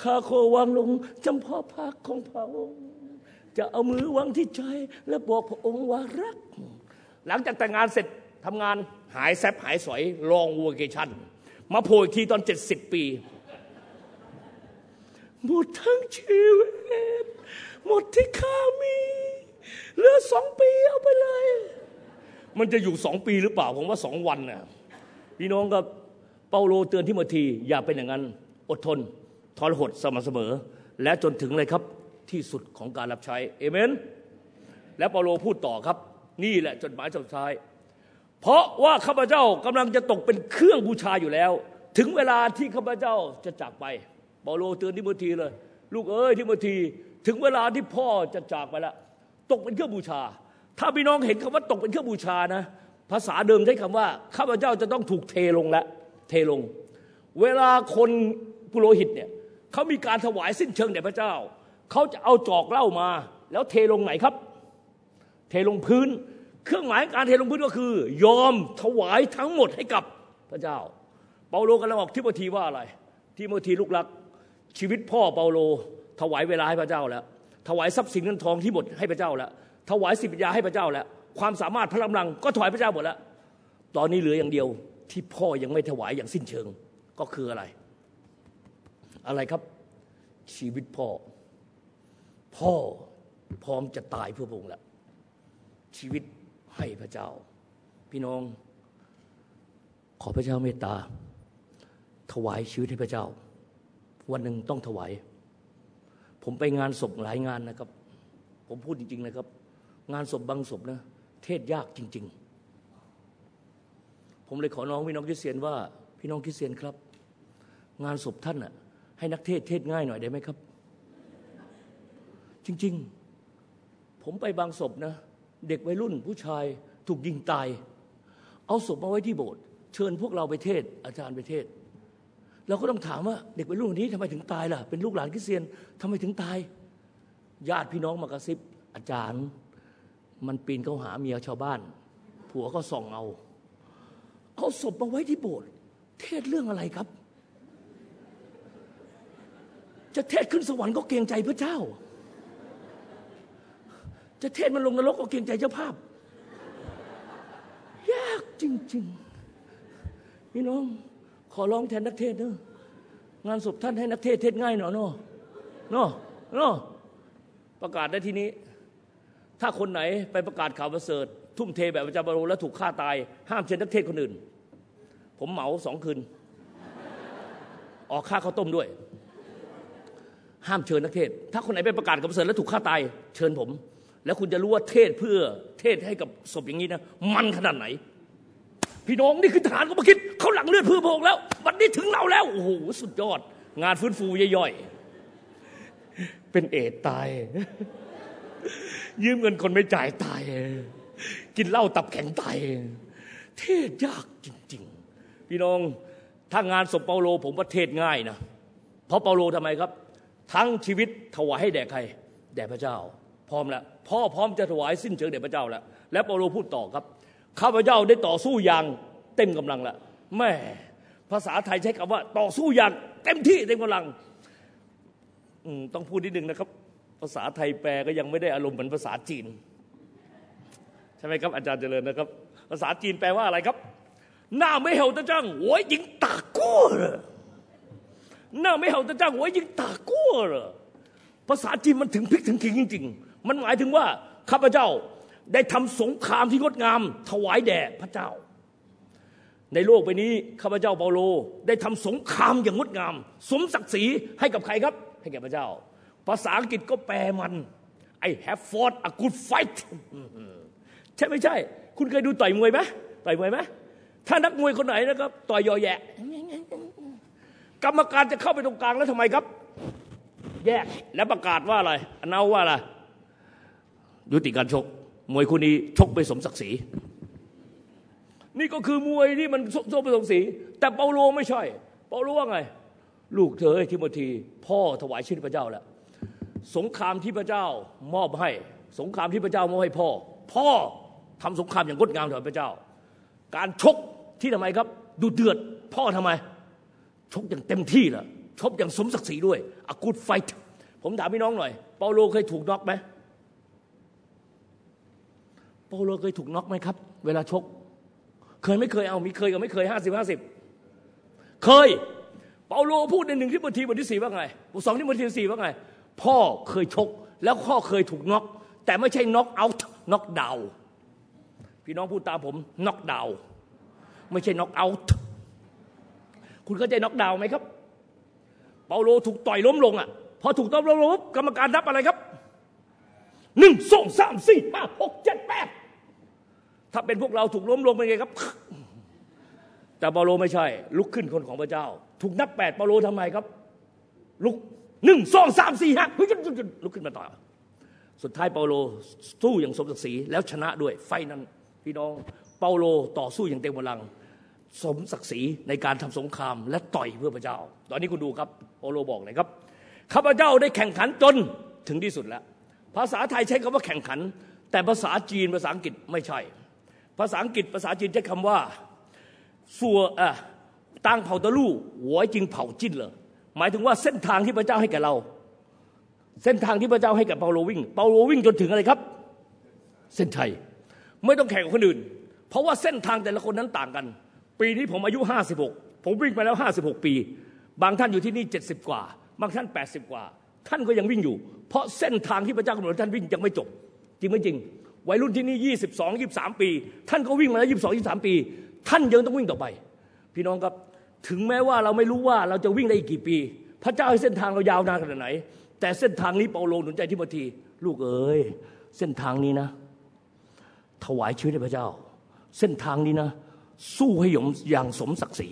ข้าขอวางลงจำพ่อพักของพระองค์จะเอามือวางที่ใจ และบอกพระองค์ว่ารัก หลังจากแต่งงานเสร็จทำงานหายแซบหายสอยลองวัวเกชัน มาโผล่อีกทีตอนเจ็ดสิบปีหมดทั้งชีวิต หมดที่ข้ามีเหลือสองปีเอาไปเลย มันจะอยู่สองปีหรือเปล่า ผมว่าสองวันน่ะพี่น้องกับเปาโลเตือนทิโมธีอย่าเป็นอย่างนั้น อดทนทรหดสม่ำเสมอ และจนถึงเลยครับที่สุดของการรับใช้เอเมน แล้วเปาโลพูดต่อครับ นี่แหละจดหมายสุดท้าย เพราะว่าข้าพเจ้ากำลังจะตกเป็นเครื่องบูชาอยู่แล้ว ถึงเวลาที่ข้าพเจ้าจะจากไปเปาโลเตือนทิโมธีเลย ลูกเอ้ยทิโมธี ถึงเวลาที่พ่อจะจากไปแล้วตกเป็นเครื่องบูชา ถ้าพี่น้องเห็นคำว่าตกเป็นเครื่องบูชานะ ภาษาเดิมใช้คำว่าข้าพเจ้าจะต้องถูกเทลงแล้วเทลง เวลาคนปุโรหิตเนี่ยเขามีการถวายสิ้นเชิงแด่พระเจ้าเขาจะเอาจอกเหล้ามา แล้วเทลงไหนครับ เทลงพื้น เครื่องหมายการเทลงพื้นก็คือ ยอมถวายทั้งหมดให้กับพระเจ้า เปาโลกำลังบอกทิโมธีว่าอะไรทิโมธีลูกรัก ชีวิตพ่อเปาโล ถวายเวลาให้พระเจ้าแล้ว ถวายทรัพย์สินเงินทองที่หมดให้พระเจ้าแล้ว ถวายสิบปัญญาให้พระเจ้าแล้ว ความสามารถพลังลังก็ถวายพระเจ้าหมดแล้ว ตอนนี้เหลืออย่างเดียวที่พ่อยังไม่ถวายอย่างสิ้นเชิงก็คืออะไร อะไรครับชีวิตพ่อ พ่อพร้อมจะตายเพื่อพระองค์แล้วชีวิต ให้พระเจ้า พี่น้อง ขอพระเจ้าเมตตา ถวายชีวิตให้พระเจ้า วันหนึ่งต้องถวาย ผมไปงานศพหลายงานนะครับ ผมพูดจริง ๆ นะครับ งานศพบางศพนะ เทศยากจริง ๆ ผมเลยขอน้องพี่น้องคริสเตียนว่า พี่น้องคริสเตียนครับ งานศพท่านน่ะให้นักเทศเทศง่ายหน่อยได้ไหมครับ จริง ๆ ผมไปบางศพนะ เด็กวัยรุ่นผู้ชายถูกยิงตาย เอาศพมาไว้ที่โบสถ์เชิญพวกเราไปเทศ อาจารย์ไปเทศ เราก็ต้องถามว่าเด็กวัยรุ่นคนนี้ทำไมถึงตายล่ะ เป็นลูกหลานคริสเตียนทำไมถึงตาย ญาติพี่น้องมากระซิบ อาจารย์ มันปีนเข้าหาเมียชาวบ้าน ผัวก็ส่องเอาเอาศพมาไว้ที่โบสถ์เทศเรื่องอะไรครับ จะเทศขึ้นสวรรค์ก็เกรงใจพระเจ้า จะเทศมันลงนรกก็เกรงใจเจ้าภาพ ยากจริง ๆ พี่น้อง ขอร้องแทนนักเทศเนอะงานศพท่านให้นักเทศเทศง่ายหน่อยเนาะเนาะเนาะประกาศได้ทีนี้ ถ้าคนไหนไปประกาศข่าวประเสริฐ ทุ่มเทแบบอาจาบาโรแล้วถูกฆ่าตาย ห้ามเชิญนักเทศคนอื่น ผมเหมาสองคืน ออกค่าข้าวต้มด้วย ห้ามเชิญนักเทศ ถ้าคนไหนไปประกาศกับประเสริฐแล้วถูกฆ่าตาย เชิญผม แล้วคุณจะรู้ว่าเทศเพื่อเทศให้กับศพอย่างนี้นะมันขนาดไหน พี่น้องนี่คือทหารก็มาคิดเขาหลังเลือดเพื่อพงแล้ววันนี้ถึงเราแล้วโอ้โหสุดยอด งานฟื้นฟูย่อยๆเป็นเอดตาย ยืมเงินคนไม่จ่ายตาย กินเหล้าตับแข็งตายเทศยากจริง ๆ พี่น้องถ้างานศพเปาโลผมว่าเทศง่ายนะเพราะเปาโลทำไมครับ ทั้งชีวิตถวายให้แด่ใคร แด่พระเจ้า พร้อมแล้วพ่อพร้อมจะถวายสิ้นเชิงแด่พระเจ้าแล้วแล้วเปาโลพูดต่อครับข้าพเจ้าได้ต่อสู้อย่างเต็มกำลังแล้วแม่ภาษาไทยใช้คำว่า ต่อสู้อย่างเต็มที่เต็มกำลังต้องพูดนิดนึงนะครับ ภาษาไทยแปลก็ยังไม่ได้อารมณ์เหมือนภาษาจีน ใช่ไหมครับ อาจารย์เจริญนะครับ ภาษาจีนแปลว่าอะไรครับ หน้าไม่เห่าตะจังหัวยิงตากู้เหรอหน้าไม่เห่าตะจังหัวยิงตากู้เหรอ ภาษาจีนมันถึงพริกถึงขิงจริง ๆ มันหมายถึงว่าข้าพเจ้าได้ทำสงครามที่งดงาม ถวายแด่พระเจ้า ในโลกใบนี้ข้าพเจ้าเปาโล ได้ทำสงครามอย่างงดงาม สมศักดิ์ศรีให้กับใครครับ ให้แก่พระเจ้า ภาษาอังกฤษก็แปลมัน I have fought a good fight ใช่ไม่ใช่ คุณเคยดูต่อยมวยไหมต่อยมวยไหมถ้านักมวยคนไหนนะครับ ต่อยยอแยะกรรมการจะเข้าไปตรงกลางแล้วทำไมครับ แยกแล้วประกาศว่าอะไรอนนาว่าอะไรยุติการชก มวยคู่นี้ชกไปสมศักดิ์ศรีนี่ก็คือมวยที่มันชกไปสมศักดิ์ศรีแต่เปาโลไม่ใช่ เปาโลว่าไง ลูกเธอทิโมธี พ่อถวายชีวิตพระเจ้าแล้วสงครามที่พระเจ้ามอบให้ สงครามที่พระเจ้ามอบให้พ่อ พ่อทำสงครามอย่างงดงามถวายพระเจ้า การชกที่ทำไมครับ ดูเดือดพ่อทำไม ชกอย่างเต็มที่ละ ชกอย่างสมศักดิ์ศรีด้วยอากูดไฟท์ผมถามพี่น้องหน่อย เปาโลเคยถูกน็อกไหมเปาโลเคยถูกน็อกไหมครับ เวลาชก เคยไม่เคยเอามีเคยกับไม่เคยห้าสิบห้าสิบเคย เปาโลพูดในหนึ่งที่บทที่บทที่สี่ว่าไงบทสองที่บทที่สี่ว่าไง พ่อเคยชก แล้วพ่อเคยถูกน็อกแต่ไม่ใช่น็อกเอาท์น็อกดาวพี่น้องพูดตามผมน็อกดาวไม่ใช่น็อกเอาท์คุณเข้าใจน็อกดาวไหมครับ ปาโลถูกต่อยล้มลงอะพอถูกต่อยล้มลงกรรมการนับอะไรครับหนึ่งสองสามสี่ห้าหกเจ็ดแปดถ้าเป็นพวกเราถูกล้มลงเป็นไงครับ แต่เปาโลไม่ใช่ ลุกขึ้นคนของพระเจ้า ถูกนับแปดเปาโลทำไมครับ ลุกหนึ่งสองสามสี่ห้าลุกขึ้นมาต่อ สุดท้ายเปาโลสู้อย่างสมศักดิ์ศรีแล้วชนะด้วยไฟนั้นพี่น้องเปาโลต่อสู้อย่างเต็มกำลัง สมศักดิ์ศรีในการทำสงครามและต่อยเพื่อพระเจ้า ตอนนี้คุณดูครับเปาโลบอกเลยครับข้าพเจ้าได้แข่งขันจนถึงที่สุดแล้ว ภาษาไทยใช้คำว่าแข่งขัน แต่ภาษาจีนภาษาอังกฤษไม่ใช่ ภาษาอังกฤษภาษาจีนใช้คำว่าสัวอะตังเผาตะลู่หัวจริงเผาจิ้นเลยหมายถึงว่าเส้นทางที่พระเจ้าให้แก่เรา เส้นทางที่พระเจ้าให้กับเปาโลวิ่ง เปาโลวิ่งจนถึงอะไรครับ เส้นชัยไม่ต้องแข่งกับคนอื่น เพราะว่าเส้นทางแต่ละคนนั้นต่างกัน ปีนี้ผมอายุห้าสิบหกผมวิ่งมาแล้วห้าสิบหกปี บางท่านอยู่ที่นี่เจ็ดสิบกว่า บางท่านแปดสิบกว่า ท่านก็ยังวิ่งอยู่ เพราะเส้นทางที่พระเจ้ากำหนดท่านวิ่งยังไม่จบ จริงไม่จริง วัยรุ่นที่นี่ยี่สิบสองยี่สามปี ท่านก็วิ่งมาแล้วยี่สองยี่สามปี ท่านยังต้องวิ่งต่อไป พี่น้องครับถึงแม้ว่าเราไม่รู้ว่าเราจะวิ่งได้อีกกี่ปี พระเจ้าให้เส้นทางเรายาวนานขนาดไหน แต่เส้นทางนี้เปาโลหนุนใจทิโมธีลูกเอ๋ยเส้นทางนี้นะ ถวายชีวิตให้พระเจ้า เส้นทางนี้นะ สู้ให้ยมอย่างสมศักดิ์ศรี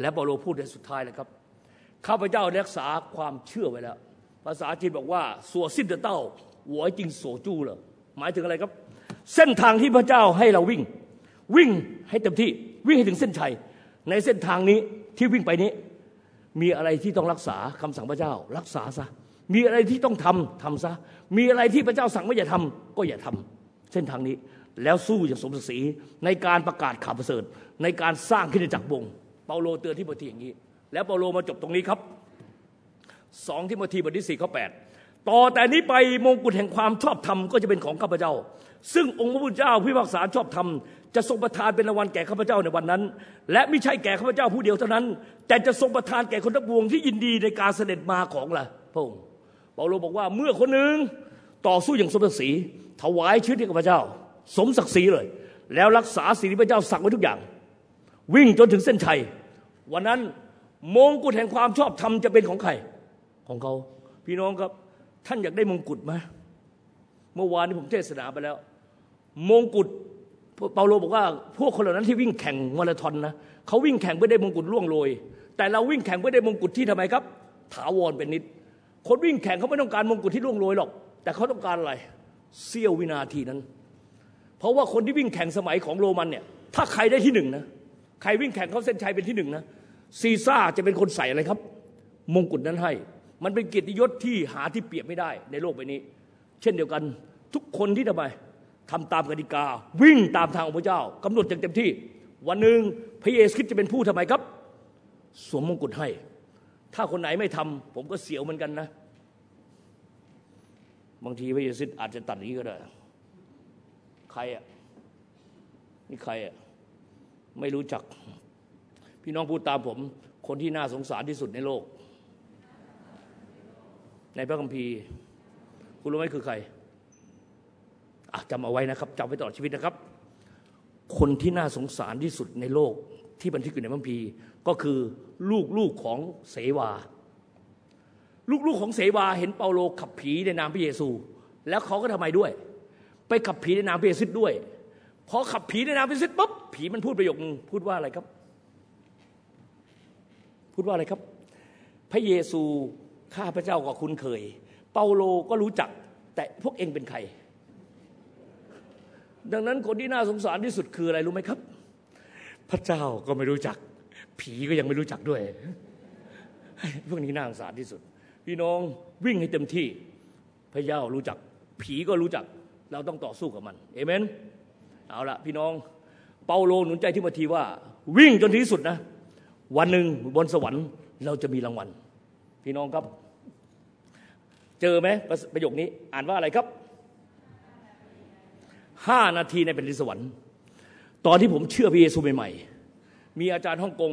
และเปาโลพูดในสุดท้ายเลยครับ ข้าพเจ้ารักษาความเชื่อไว้แล้ว ภาษาจีนบอกว่าสัวสิ้นเต้าหัวจริงโสจู้เลยหมายถึงอะไรครับ เส้นทางที่พระเจ้าให้เราวิ่ง วิ่งให้เต็มที่วิ่งให้ถึงเส้นชัย ในเส้นทางนี้ที่วิ่งไปนี้ มีอะไรที่ต้องรักษาคำสั่งพระเจ้า รักษาซะมีอะไรที่ต้องทำทำซะมีอะไรที่พระเจ้าสั่งไม่อย่าทำก็อย่าทำเส้นทางนี้ แล้วสู้อย่างสมศักดิ์ศรีในการประกาศข่าวประเสริฐ ในการสร้างขึ้นจากวงเปาโลเตือนที่บทที่อย่างนี้ แล้วเปาโลมาจบตรงนี้ครับสองที่บทที่บทที่สี่ข้อแปดต่อแต่นี้ไปมงกุฎแห่งความชอบธรรมก็จะเป็นของข้าพเจ้า ซึ่งองค์พระผู้เจ้าพิพากษาชอบธรรมจะทรงประทานเป็นรางวัลแก่ข้าพเจ้าในวันนั้น และไม่ใช่แก่ข้าพเจ้าผู้เดียวเท่านั้น แต่จะทรงประทานแก่คนทั้งปวงที่ยินดีในการเสด็จมาของล่ะพระองค์เปาโลบอกว่าเมื่อคนหนึ่งต่อสู้อย่างสมศักดิ์ศรีถวายชีวิตให้กับพเจ้า สมศักดิ์ศรีเลย แล้วรักษาสิ่งที่พระเจ้าสั่งไว้ทุกอย่าง วิ่งจนถึงเส้นชัย วันนั้นมงกุฎแห่งความชอบธรรมจะเป็นของใคร ของเขา พี่น้องครับ ท่านอยากได้มงกุฎไหมเมื่อวานนี้ผมเทศนาไปแล้ว มงกุฎเปาโลบอกว่าพวกคนเหล่านั้นที่วิ่งแข่งมาราธอนนะเขาวิ่งแข่งเพื่อได้มงกุฎล่วงโรยแต่เราวิ่งแข่งเพื่อได้มงกุฎที่ทำไมครับ ถาวรเป็นนิด คนวิ่งแข่งเขาไม่ต้องการมงกุฎที่ล่วงโรยหรอก แต่เขาต้องการอะไรเสี้ยววินาทีนั้น เพราะว่าคนที่วิ่งแข่งสมัยของโรมันเนี่ย ถ้าใครได้ที่หนึ่งนะ ใครวิ่งแข่งเขาเส้นชัยเป็นที่หนึ่งนะ ซีซ่าจะเป็นคนใส่อะไรครับ มงกุฎนั้นให้ มันเป็นเกียรติยศที่หาที่เปรียบไม่ได้ในโลกใบนี้ เช่นเดียวกันทุกคนที่ทำไมทำตามกติกา วิ่งตามทางของพระเจ้ากำหนดอย่างเต็มที่ วันหนึ่งพระเยซูคริสต์จะเป็นผู้ทำไมครับ สวมมงกุฎให้ ถ้าคนไหนไม่ทำผมก็เสียวเหมือนกันนะ บางทีพระเยซูคริสต์อาจจะตัดนี้ก็ได้ ครอะนี่ใครอะไม่รู้จัก พี่น้องพูดตามผม คนที่น่าสงสารที่สุดในโลก ในพระคัมภีร์ คุณรู้ไหมคือใครจำเอาไว้นะครับจำไว้ตลอดชีวิตนะครับ คนที่น่าสงสารที่สุดในโลกที่บันทึกอยู่ในพระคัมภีร์ ก็คือลูกลูกของเสวา ลูกลูกของเสวาเห็นเปาโลขับผีในนามพระเยซู แล้วเขาก็ทำไมด้วย ไปขับผีในนามพระเยซูด้วยพอขับผีในนามพระเยซูปุ๊บผีมันพูดประโยคนึงพูดว่าอะไรครับ พูดว่าอะไรครับ พระเยซูข้าพระเจ้าก็คุ้นเคย เปาโลก็รู้จัก แต่พวกเองเป็นใคร ดังนั้นคนที่น่าสงสารที่สุดคืออะไรรู้ไหมครับ พระเจ้าก็ไม่รู้จัก ผีก็ยังไม่รู้จักด้วย พวกนี้น่าสงสารที่สุด พี่น้องวิ่งให้เต็มที่ พระเจ้ารู้จัก ผีก็รู้จัก เราต้องต่อสู้กับมันเอเมนเอาละพี่น้องเปาโลหนุนใจที่มาทีว่า วิ่งจนที่สุดนะ วันหนึ่งบนสวรรค์เราจะมีรางวัล พี่น้องครับ เจอไหมประโยคนี้อ่านว่าอะไรครับห้านาทีในเป็นดินสวรรค์ตอนที่ผมเชื่อพระเยซูใหม่ๆ มีอาจารย์ฮ่องกง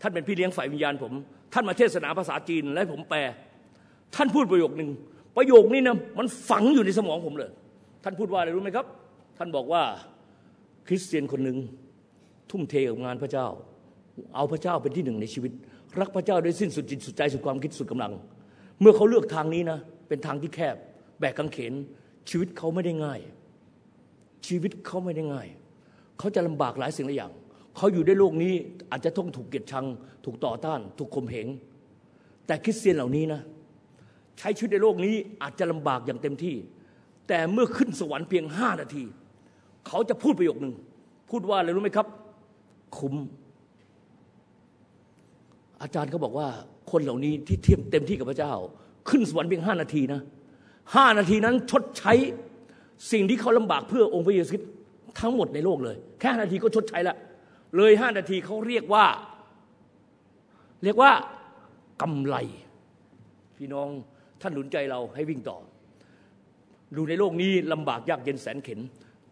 ท่านเป็นพี่เลี้ยงฝ่ายวิญญาณผม ท่านมาเทศนาภาษาจีนและผมแปล ท่านพูดประโยคหนึ่งประโยคนี้นะมันฝังอยู่ในสมองผมเลย ท่านพูดว่าอะไรรู้ไหมครับ ท่านบอกว่าคริสเตียนคนหนึ่งทุ่มเทกับงานพระเจ้า เอาพระเจ้าเป็นที่หนึ่งในชีวิต รักพระเจ้าด้วยสิ้นสุดจิตสุดใจสุดความคิดสุดกำลัง เมื่อเขาเลือกทางนี้นะ เป็นทางที่แคบ แบกกังเขน ชีวิตเขาไม่ได้ง่าย ชีวิตเขาไม่ได้ง่าย เขาจะลำบากหลายสิ่งหลายอย่าง เขาอยู่ในโลกนี้อาจจะต้องถูกเกลียดชัง ถูกต่อต้าน ถูกข่มเหง แต่คริสเตียนเหล่านี้นะ ใช้ชีวิตในโลกนี้อาจจะลำบากอย่างเต็มที่ แต่เมื่อขึ้นสวรรค์เพียงห้านาที เขาจะพูดประโยคหนึ่ง พูดว่าอะไรรู้ไหมครับ คุ้ม อาจารย์เขาบอกว่าคนเหล่านี้ที่เทียมเต็มที่กับพระเจ้า ขึ้นสวรรค์เพียงห้านาทีนะห้านาทีนั้นชดใช้สิ่งที่เขาลำบากเพื่อองค์พระเยซูคริสต์ทั้งหมดในโลกเลย แค่นาทีก็ชดใช้ละเลยห้านาทีเขาเรียกว่า เรียกว่ากำไร พี่น้องท่านหนุนใจเราให้วิ่งต่อ ดูในโลกนี้ลำบากยากเย็นแสนเข็น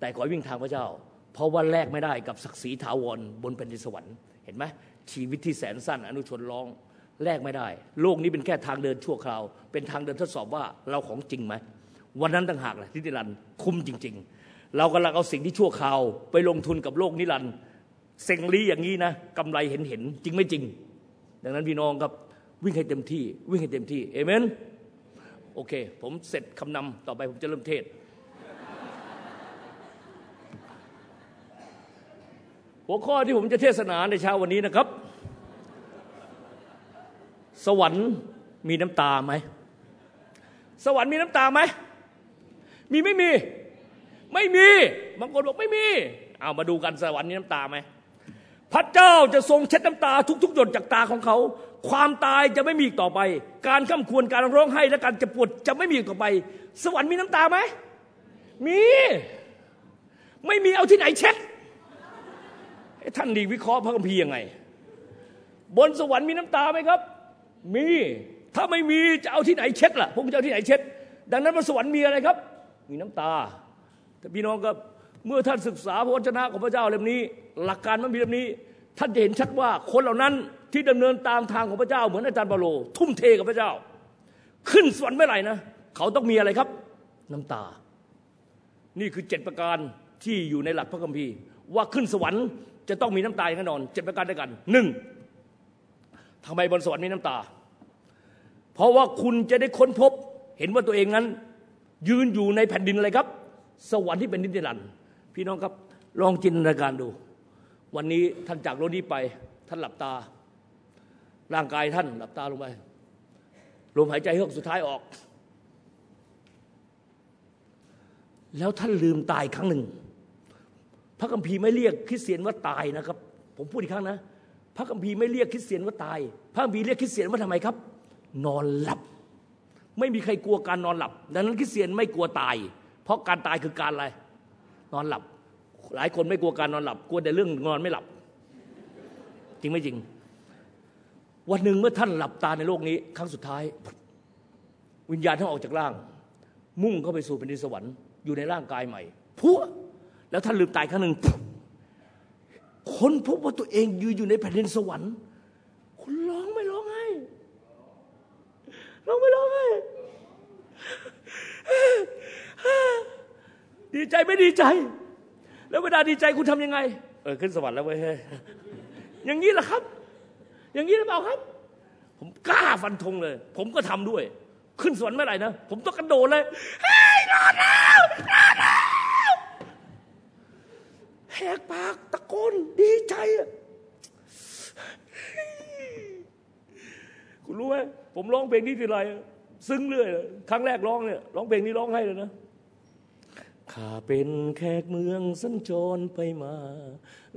แต่ขอวิ่งทางพระเจ้า เพราะว่าแลกไม่ได้กับศักดิ์ศรีถาวรบนแผ่นดินสวรรค์เห็นไหมชีวิตที่แสนสั้นอนุชนร้องแลกไม่ได้ โลกนี้เป็นแค่ทางเดินชั่วคราว เป็นทางเดินทดสอบว่าเราของจริงไหมวันนั้นต่างหากแหละที่นิรันด์คุ้มจริง ๆ เรากำลังเอาสิ่งที่ชั่วคราว ไปลงทุนกับโลกนิรันด์เซ็งลีอย่างนี้นะกำไรเห็นเห็นจริงไม่จริง ดังนั้นพี่น้องครับวิ่งให้เต็มที่ วิ่งให้เต็มที่เอเมน อเค ผมเสร็จคำนำต่อไปผมจะเริ่มเทศ หัวข้อที่ผมจะเทศนาในเช้าวันนี้นะครับ สวรรค์มีน้ำตาไหม สวรรค์มีน้ำตาไหม มีไม่มี ไม่มี บางคนบอกไม่มี เอามาดูกันสวรรค์มีน้ำตาไหม พระเจ้าจะทรงเช็ดน้ำตาทุกๆหยดจากตาของเขา ความตายจะไม่มีอีกต่อไป การข้ามควรการร้องไห้และการเจ็บปวดจะไม่มีอีกต่อไป สวรรค์มีน้ำตาไหมมี ไม่มีเอาที่ไหนเช็ดท่านดีวิเคราะห์พระคัมภีร์ยังไง บนสวรรค์มีน้ำตาไหมครับ มี ถ้าไม่มีจะเอาที่ไหนเช็ดล่ะพวกจะเอาที่ไหนเช็ด ดังนั้นบนสวรรค์มีอะไรครับ มีน้ำตาแต่พี่น้องครับเมื่อท่านศึกษาพระวจนะของพระเจ้าเล่มนี้ หลักการมันมีเล่มนี้ ท่านจะเห็นชัดว่าคนเหล่านั้นที่ดำเนินตามทางของพระเจ้าเหมือนอาจารย์เปาโล ทุ่มเทกับพระเจ้า ขึ้นสวรรค์เมื่อไหร่นะเขาต้องมีอะไรครับ น้ำตา นี่คือเจ็ดประการที่อยู่ในหลักพระคัมภีร์ ว่าขึ้นสวรรค์จะต้องมีน้ำตาแน่นอนเจ็ดประการด้วยกันหนึ่งทำไมบนสวรรค์มีน้ำตา เพราะว่าคุณจะได้ค้นพบเห็นว่าตัวเองนั้น ยืนอยู่ในแผ่นดินอะไรครับ สวรรค์ที่เป็นนิรันดร์พี่น้องครับลองจินตนาการดู วันนี้ท่านจากโลกนี้ไป ท่านหลับตา ร่างกายท่านหลับตาลงไปลมหายใจเฮือกสุดท้ายออก แล้วท่านลืมตายครั้งหนึ่ง พระคัมภีร์ไม่เรียกคริสเตียนว่าตายนะครับ ผมพูดอีกครั้งนะ พระคัมภีร์ไม่เรียกคริสเตียนว่าตาย พระคัมภีร์เรียกคริสเตียนว่าทำไมครับ นอนหลับ ไม่มีใครกลัวการนอนหลับ ดังนั้นคริสเตียนไม่กลัวตาย เพราะการตายคือการอะไร นอนหลับ หลายคนไม่กลัวการนอนหลับ กลัวแต่เรื่องนอนไม่หลับ จริงไม่จริง วันหนึ่งเมื่อท่านหลับตาในโลกนี้ ครั้งสุดท้าย วิญญาณท่านออกจากร่าง มุ่งเข้าไปสู่แผ่นดินสวรรค์อยู่ในร่างกายใหม่พัวแล้วท่านลืมตายครั้งหนึ่งคนพบว่าตัวเองอยู่อยู่ในแผ่นดินสวรรค์คุณร้องไม่ร้องไห้ร้องไม่ร้องไห้ดีใจไม่ดีใจ แล้วเวลาดีใจคุณทำยังไง เออขึ้นสวรรค์แล้วเว้ยอย่างนี้แหละครับ อย่างนี้หรือเปล่าครับ ผมกล้าฟันธงเลย ผมก็ทำด้วย ขึ้นสวรรค์เมื่อไหร่นะผมต้องกระโดดเลยเฮ้ยรอดแล้วรอดแล้วแหกปากตะโกนดีใจอะคุณรู้ไหมผมร้องเพลงนี้ทีไรซึ้งเรื่อยครั้งแรกร้องเนี่ยร้องเพลงนี้ร้องให้เลยนะ ข้าเป็นแขกเมืองสัญจรไปมา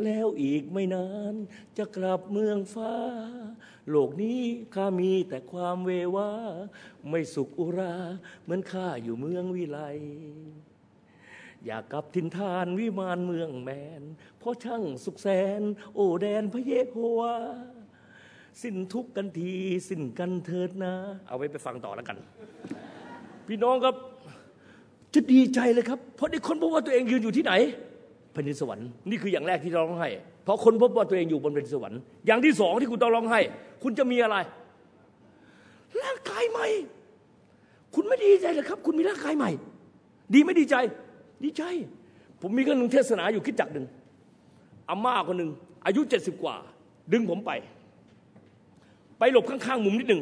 แล้วอีกไม่นาน จะกลับเมืองฟ้า โลกนี้ข้ามีแต่ความเววาไม่สุขอุรา เหมือนข้าอยู่เมืองวิไล อยากกลับทินทานวิมานเมืองแมน เพราะช่างสุขแสน โอแดนพระเยโฮวาสิ้นทุกกันที สิ้นกันเถิดนะ เอาไว้ไปฟังต่อแล้วกัน พี่น้องครับ จะดีใจเลยครับ เพราะได้ค้นพบว่าตัวเองยืนอยู่ที่ไหนแผ่นดินสวรรค์นี่คืออย่างแรกที่ร้องไห้เพราะคนพบว่าตัวเองอยู่บนแผ่นดินสวรรค์อย่างที่สองที่คุณต้องร้องไห้คุณจะมีอะไร ร่างกายใหม่ คุณไม่ดีใจเลยครับ คุณมีร่างกายใหม่ ดีไม่ดีใจ ดีใจ ผมมีครั้งหนึ่งเทศนาอยู่คิดจักหนึ่งอาม่าคนหนึ่งอายุเจ็ดสิบกว่า ดึงผมไป ไปหลบข้างๆมุมนิดหนึ่ง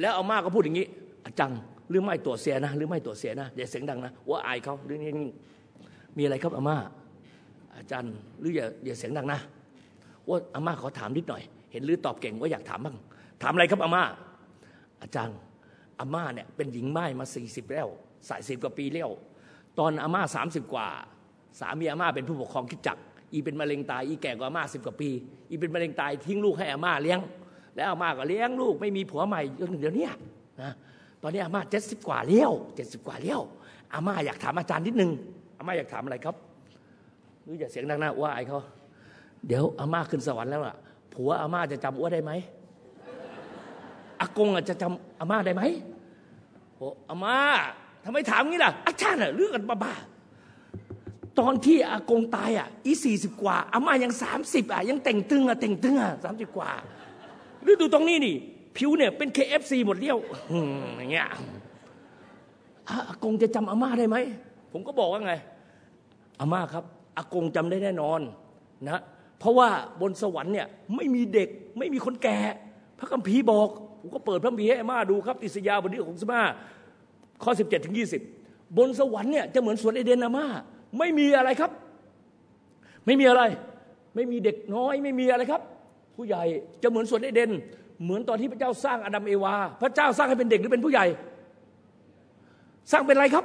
แล้วอาม่าก็พูดอย่างนี้อาจัง หรือไม่ตัวจเสียนะหรือไม่ตัวจเสียนะอย่าเสียงดังนะว่าอายเขาหรือนี่มีอะไรครับอาม่าอาจารย์หรืออย่าอย่าเสียงดังนะว่าอาม่าขอถามนิดหน่อย เห็นหรือตอบเก่งว่าอยากถามบ้างถามอะไรครับอาม่าอาจารย์อาม่าเนี่ยเป็นหญิงไม้มาสี่สิบแล้วสายสิบกว่าปีแล้วตอนอาม่าสามสิบกว่า สามีอาม่าเป็นผู้ปกครองคิดจักอีเป็นมะเร็งตายอีแก่กว่าอาม่าสิบกว่าปี อีเป็นมะเร็งตายทิ้งลูกให้อาม่าเลี้ยง แล้วอาม่าก็เลี้ยงลูกไม่มีผัวใหม่จนถึงเดี๋ยวนี้นะ ตอนนี้อาม่าเจ็ดสิบกว่าเลี้ยวเจ็ดสิบกว่าเลี้ยวอาม่าอยากถามอาจารย์นิดนึงอาม่าอยากถามอะไรครับหรืออย่าเสียงดังนะว่าไอเขาเดี๋ยวอาม่าขึ้นสวรรค์แล้วล่ะผัวอาม่าจะจำอ้วได้ไหมอากงจะจำอาม่าได้ไหมโอ้อาม่าทำไมถามงี้ล่ะอาจารย์อะเรื่องกันบ้าๆตอนที่อากงตายอะ อีสี่สิบกว่าอาม่ายังสามสิบอะยังแต่งตึงอะแต่งตึงอะสามสิบกว่าหรือดูตรงนี้นี่ ผิวเนี่ยเป็น KFC หมดเลี้ยวอย่างเงี้ยอากงจะจำอาม่าได้ไหม ผมก็บอกว่าไง อาม่าครับ อากงจำได้แน่นอนนะ เพราะว่าบนสวรรค์เนี่ยไม่มีเด็กไม่มีคนแก่ พระคัมภีร์บอก ผมก็เปิดพระคัมภีร์ให้อาม่าดูครับ อิสยาห์บทที่หกสิบห้าข้อสิบเจ็ดถึงยี่สิบบนสวรรค์เนี่ยจะเหมือนสวนเอเดนอาม่าไม่มีอะไรครับ ไม่มีอะไร ไม่มีเด็กน้อย ไม่มีอะไรครับ ผู้ใหญ่จะเหมือนสวนเอเดน เหมือนตอนที่พระเจ้าสร้างอาดัมเอวา พระเจ้าสร้างให้เป็นเด็กหรือเป็นผู้ใหญ่ สร้างเป็นอะไรครับ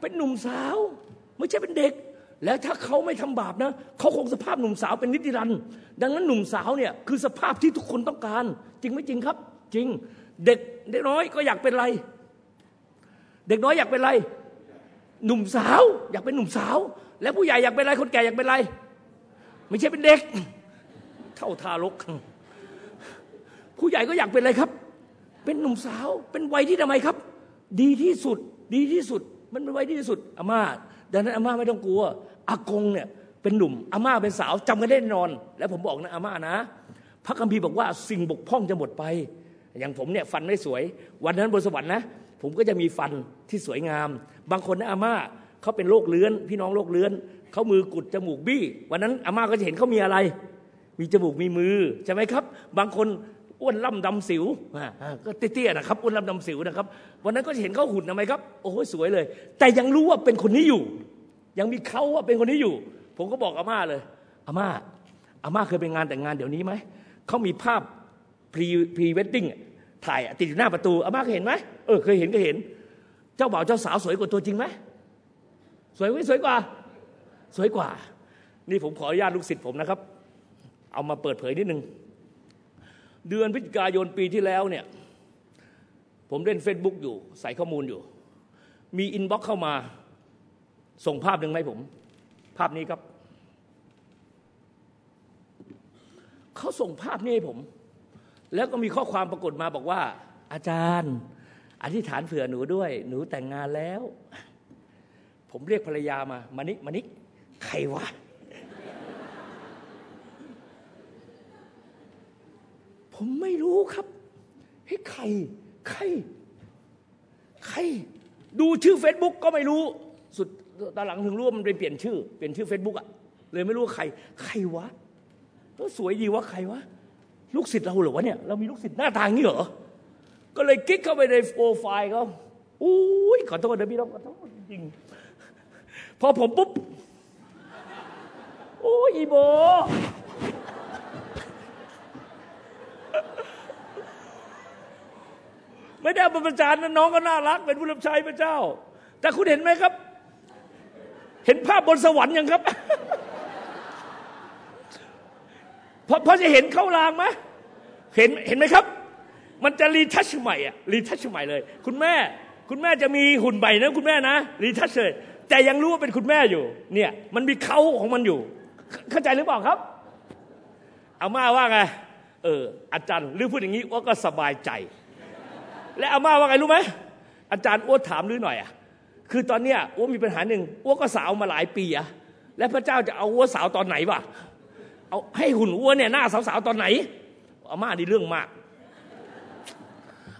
เป็นหนุ่มสาว ไม่ใช่เป็นเด็ก แล้วถ้าเขาไม่ทำบาปนะเขาคงสภาพหนุ่มสาวเป็นนิติรันดังนั้นหนุ่มสาวเนี่ยคือสภาพที่ทุกคนต้องการ จริงไม่จริงครับ จริง เด็กเด็กน้อยก็อยากเป็นอะไร เด็กน้อยอยากเป็นอะไร หนุ่มสาว อยากเป็นหนุ่มสาว แล้วผู้ใหญ่อยากเป็นอะไรคนแก่อยากเป็นอะไร ไม่ใช่เป็นเด็ก เท่าทารก ผู้ใหญ่ก็อยากเป็นอะไรครับ เป็นหนุ่มสาว เป็นวัยที่ทำไมครับ ดีที่สุด ดีที่สุด มันเป็นวัยที่สุดอาม่า ดังนั้นอาม่าไม่ต้องกลัวอากงเนี่ยเป็นหนุ่มอาม่าเป็นสาวจำกันได้แน่นอน แล้วผมบอกนะอาม่านะพระคัมภีร์บอกว่าสิ่งบกพร่องจะหมดไป อย่างผมเนี่ยฟันไม่สวย วันนั้นบนสวรรค์นะผมก็จะมีฟันที่สวยงาม บางคนนะอาม่าเขาเป็นโรคเลื้อน พี่น้องโรคเลื้อนเขามือกุดจมูกบี้ วันนั้นอาม่าก็จะเห็นเขามีอะไร มีจมูกมีมือใช่ไหมครับ บางคน อ้วนล่ำดำสิวก็เตี้ยๆนะครับอ้วนล่ำดำสิวนะครับ วันนั้นก็เห็นเขาหุ่นทำไมครับ โอ้โหสวยเลย แต่ยังรู้ว่าเป็นคนนี้อยู่ ยังมีเขาว่าเป็นคนนี้อยู่ ผมก็บอกอาม่าเลยอาม่าอาม่าเคยไปงานแต่งงานเดี๋ยวนี้ไหมเขามีภาพ pre pre-wedding ถ่ายติดอยู่หน้าประตูอาม่าเคยเห็นไหมเออเคยเห็นก็เห็น เจ้าบ่าวเจ้าสาวสวยกว่าตัวจริงไหมสวยไหมสวยกว่า สวยกว่า นี่ผมขออนุญาตลูกศิษย์ผมนะครับ เอามาเปิดเผยนิดนึง เดือนพฤศจิกายนปีที่แล้วเนี่ยผมเล่นเฟซบุ๊กอยู่ ใส่ข้อมูลอยู่ มี inbox เข้ามาส่งภาพหนึ่งไหมาให้ผม ภาพนี้ครับ เขาส่งภาพนี้ให้ผม แล้วก็มีข้อความปรากฏมาบอกว่า อาจารย์ อธิษฐานเผื่อหนูด้วย หนูแต่งงานแล้ว ผมเรียกภรรยามามานิมานิใครวะ ผมไม่รู้ครับเฮ้ยใครใครใคร ดูชื่อ Facebook ก็ไม่รู้ สุดตอนหลังถึงรู้ว่ามันไปเปลี่ยนชื่อ เปลี่ยนชื่อ Facebook อะเลยไม่รู้ว่าใคร ใครวะก็สวยดีวะใครวะลูกศิษย์เราเหรอวะเนี่ยเรามีลูกศิษย์หน้าตาอย่างนี้เหรอก็เลยคลิกเข้าไปในโปรไฟล์เขาอุ้ยขอโทษนะพี่น้องขอโทษจริงพอผมปุ๊บโอ้ยอีโบ ไม่ได้เอาประจานนะน้องก็น่ารัก เป็นผู้รับใช้พระเจ้า แต่คุณเห็นไหมครับ เห็นภาพบนสวรรค์ยังครับพอพอจะเห็นเข้ารางไหมเห็นเห็นไหมครับ มันจะรีทัชใหม่อะรีทัชใหม่เลย คุณแม่ คุณแม่จะมีหุ่นใหม่นะคุณแม่นะรีทัชเลยแต่ยังรู้ว่าเป็นคุณแม่อยู่ เนี่ย มันมีเขาของมันอยู่ เข้าใจหรือเปล่าครับอาม่าว่าไง เอออาจารย์หรือพูดอย่างนี้ว่าก็สบายใจ และอาม่าว่าไงรู้ไหมอาจารย์อ้วถามหรือหน่อยอะคือตอนเนี้ยอ้วมีปัญหาหนึ่งอ้วก็สาวมาหลายปีอะและพระเจ้าจะเอาอ้วสาวตอนไหนวะเอาให้หุ่นอ้วเนี่ยหน้าสาวๆตอนไหนอาม่านี่เรื่องมาก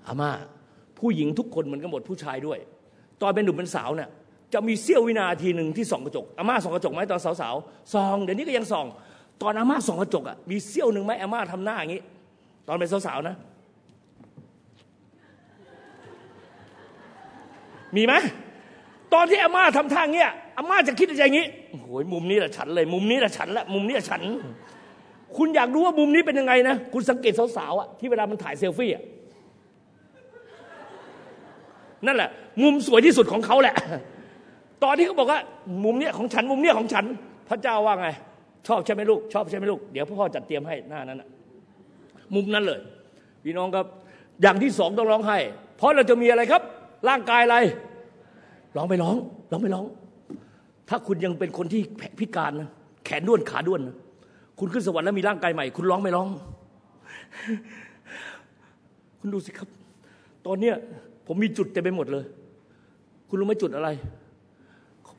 อาม่าผู้หญิงทุกคนเหมือนกันหมดผู้ชายด้วย ตอนเป็นหนุ่มเป็นสาวเนี่ยจะมีเสี้ยววินาทีหนึ่งที่ส่องกระจกอาม่าส่องกระจกไหมตอนสาวๆส่องเดี๋ยวนี้ก็ยังส่อง ตอนอาม่าส่องกระจกอะมีเสี้ยวหนึ่งไหมอาม่าทำหน้าอย่างนี้ ตอนเป็นสาวๆนะ มีไหมตอนที่อาม่าทำท่าเงี้ยอาม่าจะคิดในใจงี้โอ้โหมุมนี้แหละฉันเลย มุมนี้แหละฉันละมุมนี้แหละฉัน คุณอยากรู้ว่ามุมนี้เป็นยังไงนะคุณสังเกตสาวๆอะที่เวลามันถ่ายเซลฟี่อะนั่นแหละ มุมสวยที่สุดของเขาแหละ ตอนที่เขาบอกว่า มุมเนี้ยของฉัน มุมเนี้ยของฉัน พระเจ้าว่าไง ชอบใช่ไหมลูก ชอบใช่ไหมลูก เดี๋ยวพ่อจัดเตรียมให้หน้านั้นอะมุมนั้นเลย พี่น้องครับ อย่างที่สองต้องร้องไห้ เพราะเราจะมีอะไรครับ ร่างกายอะไรร้องไปร้องร้องไปร้อง ถ้าคุณยังเป็นคนที่พิการนะแขนด้วนขาด้วนนะคุณขึ้นสวรรค์แล้วมีร่างกายใหม่ คุณร้องไม่ร้อง คุณดูสิครับ ตอนเนี้ยผมมีจุดเต็มไปหมดเลย คุณรู้ไหมจุดอะไร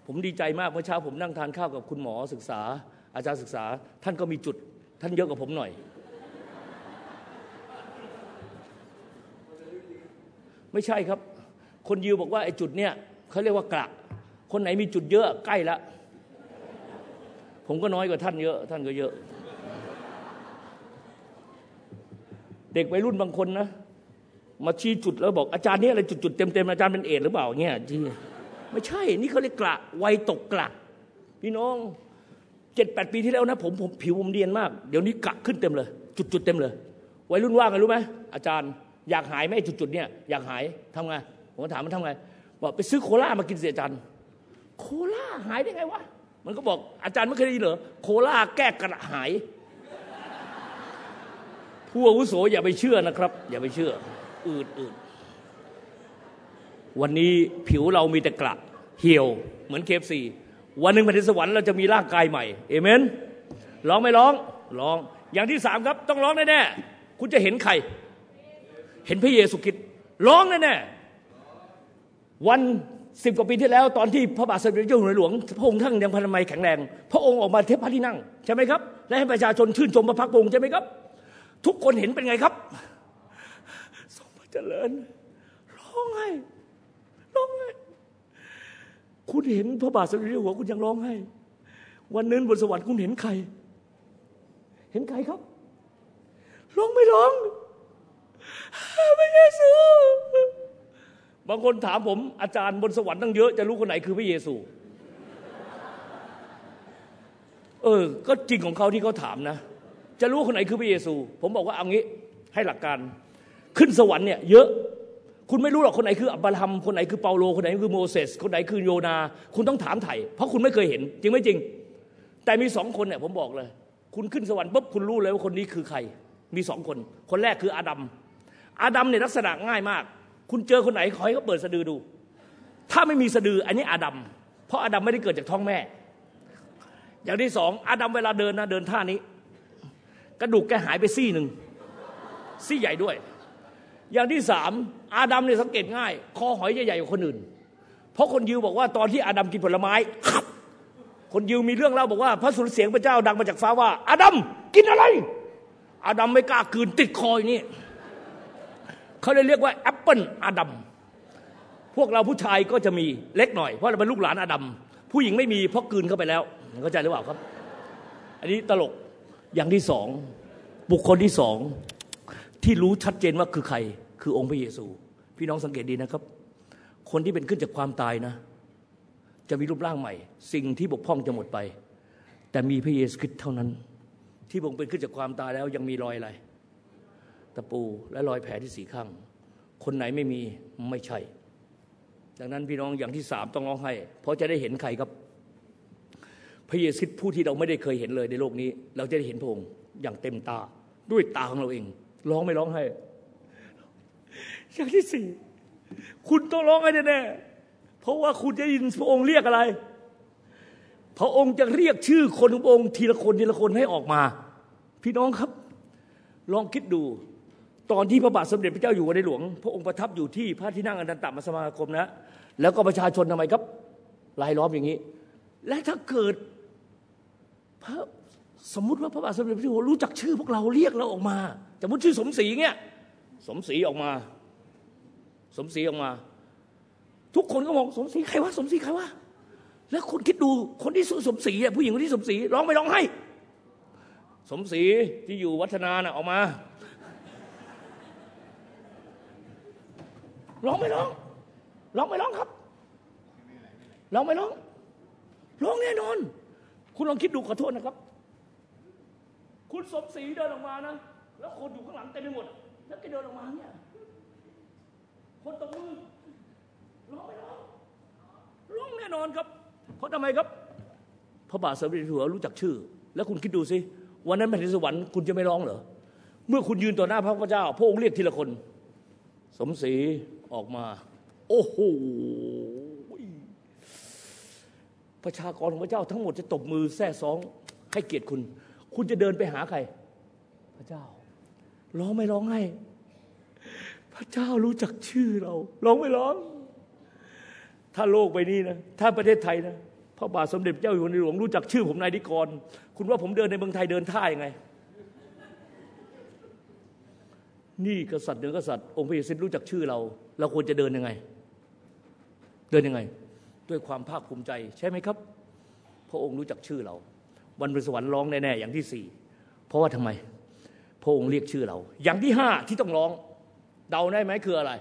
ผมดีใจมากเมื่อเช้าผมนั่งทานข้าวกับคุณหมอศึกษา อาจารย์ศึกษา ท่านก็มีจุด ท่านเยอะกว่าผมหน่อย ไม่ใช่ครับ คนยิวบอกว่าไอ้จุดเนี้ยเขาเรียกว่ากระ คนไหนมีจุดเยอะใกล้ละ ผมก็น้อยกว่าท่านเยอะ ท่านก็เยอะ เด็กวัยรุ่นบางคนนะมาชี้จุดแล้วบอกอาจารย์นี่อะไรจุดๆเต็มๆอาจารย์เป็นเอดหรือเปล่าเงี้ยที่ไม่ใช่ นี่เขาเรียกกระวัยตกกระ พี่น้องเจ็ดแปดปีที่แล้วนะผมผมผิวผมเดียนมาก เดี๋ยวนี้กระขึ้นเต็มเลย จุดจุดเต็มเลยวัยรุ่นว่าไงรู้ไหมอาจารย์อยากหายไหมจุดจุดเนี่ยอยากหายทำไง ผมถามมันทำไงบอกไปซื้อโคลามากินเสียอาจารย์โคลาหายได้ไงวะมันก็บอกอาจารย์ไม่เคยได้ยินเหรอโคลาแก้กระหาย ผู้อาวุโสอย่าไปเชื่อนะครับ อย่าไปเชื่อ อืดอืดวันนี้ผิวเรามีแต่กระเหี่ยวเหมือนเคฟซีวันหนึ่งแผ่นดินสวรรค์เราจะมีร่างกายใหม่เอเมนร้องไม่ร้องร้องอย่างที่สามครับ ต้องร้องแน่ๆคุณจะเห็นใคร เห็นพระเยซูคริสต์ร้องแน่ๆ วันสิบกว่าปีที่แล้ว ตอนที่พระบาทสมเด็จพระเจ้าอยู่หลวงพระองค์ท่านยังพันไมยแข็งแรง พระองค์ออกมาเทพพระที่นั่งใช่ไหมครับ และให้ประชาชนชื่นชมพระพักตร์องค์ใช่ไหมครับ ทุกคนเห็นเป็นไงครับทรงพระเจริญร้องไห้ร้องไห้คุณเห็นพระบาทสมเด็จพระเจ้าอยู่หัวคุณยังร้องไห้วันนั้นบนสวรรค์คุณเห็นใคร เห็นใครครับ ร้องไม่ร้องพระเยซู บางคนถามผมอาจารย์บนสวรรค์ตั้งเยอะจะรู้คนไหนคือพระเยซู เออ ก็จริงของเขาที่เขาถามนะ จะรู้คนไหนคือพระเยซู ผมบอกว่าเอางี้ให้หลักการ ขึ้นสวรรค์เนี่ยเยอะ คุณไม่รู้หรอกคนไหนคืออับราฮัมคนไหนคือเปาโล คนไหนคือโมเสสคนไหนคือโยนา คุณต้องถามไถ่เพราะคุณไม่เคยเห็น จริงไม่จริง แต่มีสองคนเนี่ยผมบอกเลย คุณขึ้นสวรรค์ปุ๊บคุณรู้เลยว่าคนนี้คือใคร มีสองคน คนแรกคืออาดัมอาดัมเนี่ยลักษณะง่ายมาก คุณเจอคนไหนขอให้เขาเปิดสะดือดู ถ้าไม่มีสะดืออันนี้อาดัม เพราะอาดัมไม่ได้เกิดจากท้องแม่ อย่างที่สองอาดัมเวลาเดินนะเดินท่านี้ กระดูกแกหายไปซี่หนึ่งซี่ใหญ่ด้วย อย่างที่สามอาดัมเนี่ยสังเกตง่าย คอหอยใหญ่กว่าคนอื่น เพราะคนยิวบอกว่าตอนที่อาดัมกินผลไม้ คนยิวมีเรื่องเล่าบอกว่า พระสุรเสียงพระเจ้าดังมาจากฟ้าว่า อาดัมกินอะไร อาดัมไม่กล้ากืนติดคอยนี้ เขาเลยเรียกว่าแอปเปิลอาดัมพวกเราผู้ชายก็จะมีเล็กหน่อยเพราะเราเป็นลูกหลานอาดัมผู้หญิงไม่มีเพราะกลืนเข้าไปแล้วเข้าใจหรือเปล่าครับ อันนี้ตลกอย่างที่สองบุคคลที่สองที่รู้ชัดเจนว่าคือใคร คือองค์พระเยซู พี่น้องสังเกตดีนะครับ คนที่เป็นขึ้นจากความตายนะ จะมีรูปร่างใหม่ สิ่งที่บกพร่องจะหมดไป แต่มีพระเยซูคริสต์เท่านั้น ที่บงเป็นขึ้นจากความตายแล้วยังมีรอยอะไร ตะปูและรอยแผลที่สีข้าง คนไหนไม่มีไม่ใช่ ดังนั้นพี่น้องอย่างที่สามต้องร้องไห้ เพราะจะได้เห็นใครครับ พระเยซูคริสต์ผู้ที่เราไม่ได้เคยเห็นเลยในโลกนี้ เราจะได้เห็นพระองค์อย่างเต็มตา ด้วยตาของเราเอง ร้องไม่ร้องไห้ อย่างที่สี่คุณต้องร้องไห้แน่ๆเพราะว่าคุณจะยินพระองค์เรียกอะไร พระองค์จะเรียกชื่อคนของพระองค์ทีละคนทีละคนให้ออกมา พี่น้องครับลองคิดดู ตอนที่พระบาทสมเด็จพระเจ้าอยู่หัวในหลวง พระองค์ประทับอยู่ที่พระที่นั่งอนันตมสมาคมนะ แล้วก็ประชาชนทำไมครับรายล้อมอย่างนี้ และถ้าเกิดพระสมมุติว่าพระบาทสมเด็จพระเจ้าอยู่หัวรู้จักชื่อพวกเราเรียกเราออกมาสมมติชื่อสมศรีเงี้ยสมศรีออกมา สมศรีออกมา ทุกคนก็มองสมศรีใครวะสมศรีใครวะแล้วคุณคิดดูคนที่สมศรีผู้หญิงคนที่สมศรีร้องไม่ร้องให้ สมศรีที่อยู่วัฒนาน่ะออกมา ร้องไม่ร้องร้องไม่ร้องครับร้องไม่ร้องร้องแน่นอน คุณลองคิดดูขอโทษนะครับ คุณสมศรีเดินออกมานะแล้วคนอยู่ข้างหลังเต็มไปหมด แล้วแกเดินออกมาเนี่ยคนตบมือร้องไม่ร้องร้องแน่นอนครับ เพราะทำไมครับพระบาทสมเด็จหัวรู้จักชื่อ แล้วคุณคิดดูสิวันนั้นแผ่นดินสวรรค์คุณจะไม่ร้องเหรอเมื่อคุณยืนต่อหน้าพระพุทธเจ้า พระองค์เรียกทีละคน สมศรี ออกมา โอ้โหประชากรของพระเจ้าทั้งหมดจะตบมือแซ่ซองให้เกียรติคุณ คุณจะเดินไปหาใคร พระเจ้า ร้องไม่ร้องให้ พระเจ้ารู้จักชื่อเรา ร้องไม่ร้อง ถ้าโลกใบนี้นะ ถ้าประเทศไทยนะพระบาทสมเด็จเจ้าอยู่ในหลวงรู้จักชื่อผมนายนิกร คุณว่าผมเดินในเมืองไทยเดินท่ายังไง นี่กษัตริย์เหนือกษัตริย์องค์พระเยซูรู้จักชื่อเรา เราควรจะเดินยังไง เดินยังไง ด้วยความภาคภูมิใจ ใช่ไหมครับ พระองค์รู้จักชื่อเรา วันบนสวรรค์ร้องแน่ๆอย่างที่สี่เพราะว่าทำไม พระองค์เรียกชื่อเรา อย่างที่ห้าที่ต้องร้อง เดาได้ไหมคืออะไร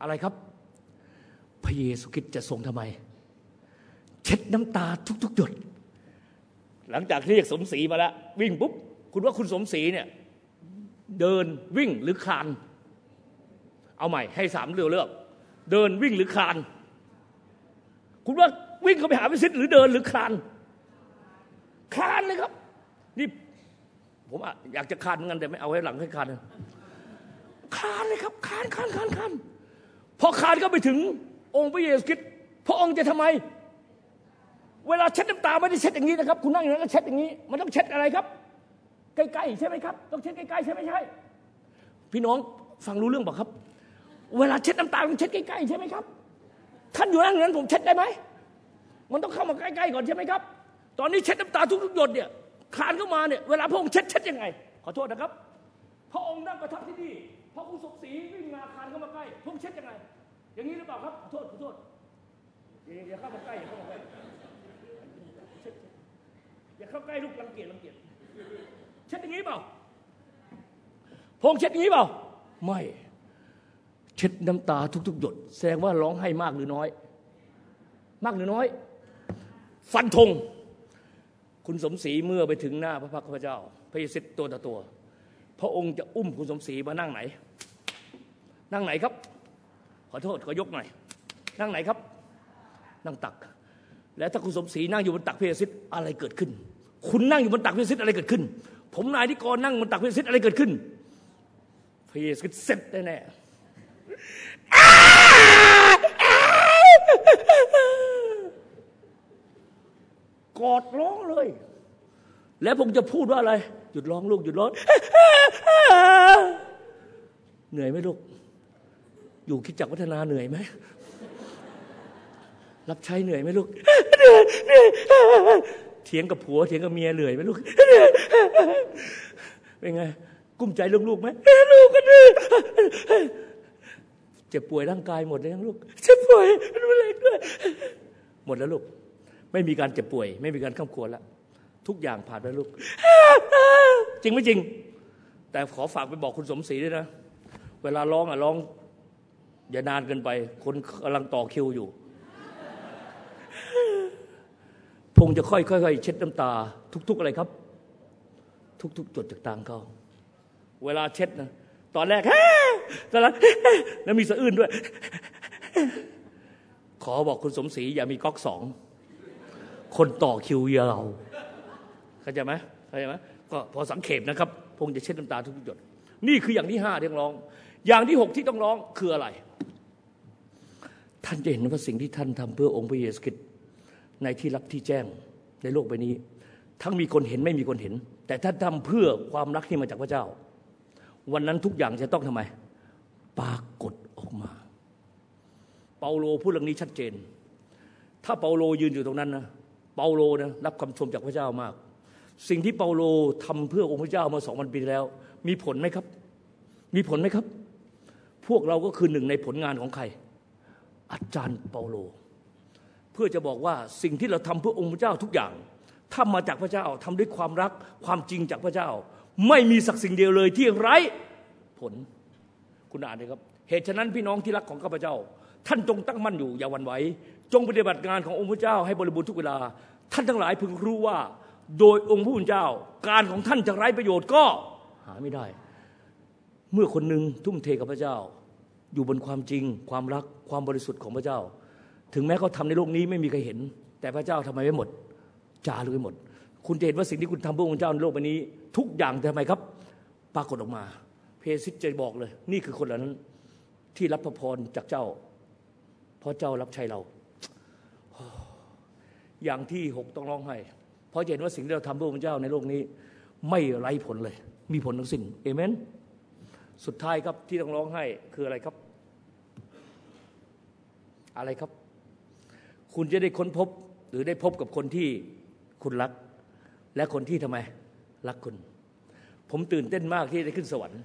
อะไรครับ พระเยซูคริสต์จะทรงทำไม เช็ดน้ำตาทุกๆหยดหลังจากที่เรียกสมศรีมาแล้ววิ่งปุ๊บคุณว่าคุณสมศรีเนี่ย เดินวิ่งหรือคลาน เอาใหม่ให้สามเลือกเลือก เดินวิ่งหรือคลาน คุณว่าวิ่งเข้าไปหาพิสิทธิ์หรือเดินหรือคลาน คลานเลยครับ นี่ผมอยากจะคลานเหมือนกันแต่ไม่เอาไว้หลังให้คลานคลานเลยครับคลานคลานคลานคลานพอคลานก็ไปถึงองค์พระเยซูคริสต์พระองค์จะทำไม เวลาเช็ดน้ำตาไม่ได้เช็ดอย่างนี้นะครับ คุณนั่งอย่างนั้นก็เช็ดอย่างนี้ มันต้องเช็ดอะไรครับ ใกล้ๆใช่ไหมครับ ต้องเช็ดใกล้ๆใช่ไหมใช่ พี่น้องฟังรู้เรื่องป่ะครับ เวลาเช็ดน้ำตาต้องเช็ดใกล้ๆใช่ไหมครับท่านอยู่นั่งนั้นผมเช็ดได้ไหมมันต้องเข้ามาใกล้ๆก่อนใช่ไหมครับ ตอนนี้เช็ดน้ำตาทุกๆหยดเนี่ยคานเข้ามาเนี่ยเวลาพระองค์เช็ดเช็ดยังไง ขอโทษนะครับ พระองค์นั่งประทับที่นี่พระองค์สมศรีวิ่งมาคานเข้ามาใกล้พระองค์เช็ดยังไง อย่างนี้หรือเปล่าครับขอโทษขอโทษอย่าเข้ามาใกล้อย่าเข้ามาใกล้อย่าเข้าใกล้ลูกรังเกียจรังเกียจ เช็ดอย่างนี้เปล่าพงเช็ดอย่างนี้เปล่า ไม่ เช็ดน้ำตาทุกๆหยด แสดงว่าร้องไห้มากหรือน้อย มากหรือน้อย ฟันธงคุณสมศรีเมื่อไปถึงหน้าพระพักตร์พระเจ้า พระเยซูตัวต่อตัว พระองค์จะอุ้มคุณสมศรีมานั่งไหน นั่งไหนครับ ขอโทษขอยกหน่อย นั่งไหนครับ นั่งตัก แล้วถ้าคุณสมศรีนั่งอยู่บนตักพระเยซูอะไรเกิดขึ้น คุณนั่งอยู่บนตักพระเยซูอะไรเกิดขึ้น ผมนายที่กรนั่งบนตักพระเยซูอะไรเกิดขึ้นพระเยซูเสร็จแน่กอดร้องเลย แล้วผมจะพูดว่าอะไร หยุดร้องลูกหยุดร้องเหนื่อยไหมลูก อยู่คิดจักวัฒนาเหนื่อยไหม รับใช้เหนื่อยไหมลูกเเถียงกับผัวเถียงกับเมียเหนื่อยไหมลูกเป็นไง กุ้มใจลูกๆไหมลูกก็ดื้อเจ็บป่วยร่างกายหมดเลยยังลูกเจ็บป่วยเป็นมะเร็งด้วยหมดแล้วลูก ไม่มีการเจ็บป่วย ไม่มีการข้ามควแล้วทุกอย่างผ่านไปลูก จริงไม่จริง แต่ขอฝากไปบอกคุณสมศรีด้วยนะ เวลาร้องอะร้อง อย่านานเกินไป คนกำลังต่อคิวอยู่ งจะค่อยๆเช็ดน้ำตา ทุก ๆอะไรครับ ทุก ๆจดจากตางเขาเวลาเช็ดนะตอนแรกตอนแรกแล้วมีสะอื้นด้วย ขอบอกคุณสมศรีอย่ามีก๊อกสอง คนต่อคิวยาวเข้าใจไหมเข้าใจไหมก็พอสังเขปนะครับ พงจะเช็ดน้ำตาทุกหยดนี่คืออย่างที่ห้าที่ต้องร้อง อย่างที่หกที่ต้องร้องคืออะไร ท่านจะเห็นว่าสิ่งที่ท่านทำเพื่อองค์พระเยซูคริสต์ ในที่รับที่แจ้งในโลกใบนี้ ทั้งมีคนเห็นไม่มีคนเห็น แต่ท่านทำเพื่อความรักที่มาจากพระเจ้า วันนั้นทุกอย่างจะต้องทำไม ปรากฏออกมา เปาโลพูดเรื่องนี้ชัดเจน ถ้าเปาโลยืนอยู่ตรงนั้นนะเปาโลนะรับคำชมจากพระเจ้ามาก สิ่งที่เปาโลทำเพื่อองค์พระเจ้ามาสองพันปีแล้ว มีผลไหมครับ มีผลไหมครับ พวกเราก็คือหนึ่งในผลงานของใคร อาจารย์เปาโล เพื่อจะบอกว่าสิ่งที่เราทำเพื่อองค์พระเจ้าทุกอย่างถ้ามาจากพระเจ้าทำด้วยความรักความจริงจากพระเจ้า ไม่มีสักสิ่งเดียวเลยที่ไร้ผลคุณอ่านเลยครับ เหตุฉะนั้นพี่น้องที่รักของข้าพเจ้า ท่านจงตั้งมั่นอยู่อย่าวันไหวจงปฏิบัติงานขององค์พระเจ้าให้บริบูรณ์ทุกเวลา ท่านทั้งหลายพึงรู้ว่า โดยองค์พระผู้เป็นเจ้า การของท่านจะไร้ประโยชน์ก็หาไม่ได้ เมื่อคนหนึ่งทุ่มเทกับพระเจ้า อยู่บนความจริง ความรักความบริสุทธิ์ของพระเจ้า ถึงแม้เขาทาในโลกนี้ไม่มีใครเห็น แต่พระเจ้าทำไมไม่หมด จารึกไปหมด คุณจะเห็นว่าสิ่งที่คุณทำเพื่อองค์เจ้าในโลกใบนี้ ทุกอย่างทำไมครับ ปรากฏออกมา เพซิตจะบอกเลย นี่คือคนเหล่านั้น ที่รับพระพรจากเจ้า เพราะเจ้ารับใช้เรา อย่างที่หกต้องร้องไห้เพราะเห็นว่าสิ่งที่เราทำเพื่อพระเจ้าในโลกนี้ ไม่ไร้ผลเลย มีผลทั้งสิ้นเอเมนสุดท้ายครับที่ต้องร้องไห้คืออะไรครับ อะไรครับ คุณจะได้ค้นพบหรือได้พบกับคนที่คุณรัก และคนที่ทำไมรักคุณ ผมตื่นเต้นมากที่ได้ขึ้นสวรรค์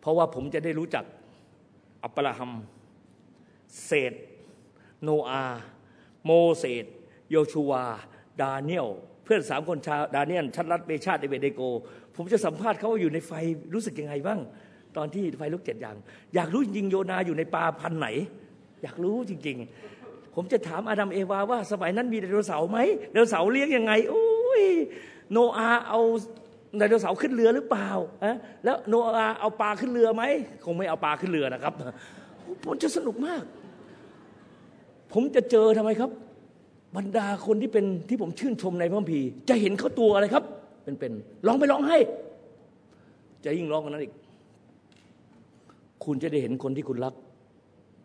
เพราะว่าผมจะได้รู้จักอับราฮัมเสท โนอา โมเสสโยชูวา ดาเนียล เพื่อนสามคนชาดาเนียลชัดรัคเมชาคอาเบดเนโก ผมจะสัมภาษณ์เขาว่าอยู่ในไฟรู้สึกยังไงบ้าง ตอนที่ไฟลุกเจ็ดเท่า อยากรู้จริงๆโยนาอยู่ในปลาพันธุ์ไหน อยากรู้จริง ๆ ผมจะถามอาดัมเอวาว่า สมัยนั้นมีไดโนเสาร์ไหมไดโนเสาร์เลี้ยงยังไงโอ้ยโนอาเอาไดโนเสาร์ขึ้นเรือหรือเปล่าอะแล้วโนอาเอาปลาขึ้นเรือไหมคงไม่เอาปลาขึ้นเรือนะครับผมจะสนุกมาก ผมจะเจอทำไมครับ บรรดาคนที่เป็นที่ผมชื่นชมในพระคัมภีร์จะเห็นเขาตัวอะไรครับ เป็นๆร้องไปร้องให้ จะยิ่งร้องกว่านั้นอีก คุณจะได้เห็นคนที่คุณรัก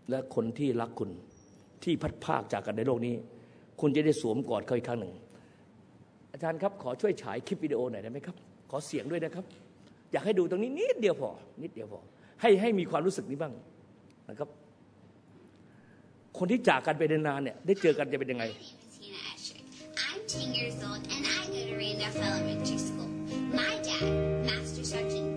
และคนที่รักคุณ ที่พัดภาคจากกันในโลกนี้ คุณจะได้สวมกอดเขาอีกครั้งหนึ่ง อาจารย์ครับขอช่วยฉายคลิปวิดีโอหน่อยได้ไหมครับ ขอเสียงด้วยนะครับ อยากให้ดูตรงนี้นิดเดียวพอ นิดเดียวพอ ให้ให้มีความรู้สึกนี้บ้างนะครับ คนที่จากกันไปนานเนี่ย ได้เจอกันจะเป็นยังไง I'm 10 years old and I go to Randolph Elementary School. My dad, Master Sergeant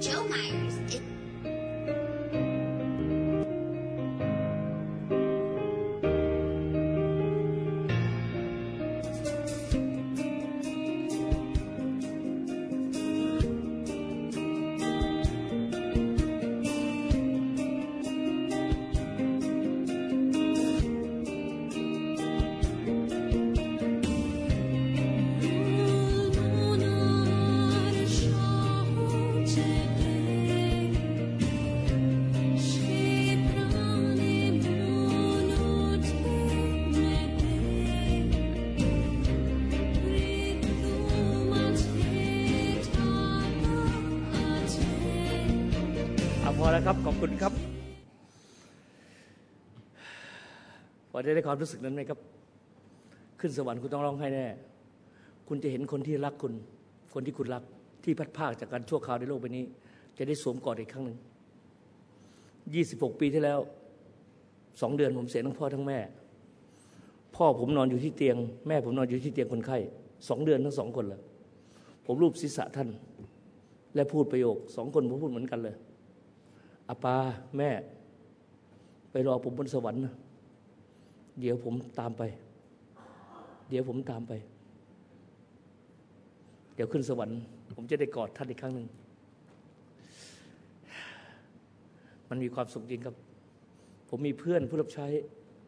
จะได้ความรู้สึกนั้นไหมครับ ขึ้นสวรรค์คุณต้องร้องไห้แน่ คุณจะเห็นคนที่รักคุณ คนที่คุณรัก ที่พัดภาคจากการชั่วคราวในโลกใบนี้ จะได้สวมกอดอีกครั้งหนึ่งยี่สิบหกปีที่แล้วสองเดือนผมเสียทั้งพ่อทั้งแม่ พ่อผมนอนอยู่ที่เตียง แม่ผมนอนอยู่ที่เตียงคนไข้สองเดือนทั้งสองคนเลยผมรูปศีรษะท่าน และพูดประโยคสองคนผมพูดเหมือนกันเลยอาปาแม่ ไปรอผมบนสวรรค์นะ เดี๋ยวผมตามไป เดี๋ยวผมตามไป เดี๋ยวขึ้นสวรรค์ ผมจะได้กอดท่านอีกครั้งหนึ่ง มันมีความสุขจริงครับ ผมมีเพื่อนผู้รับใช้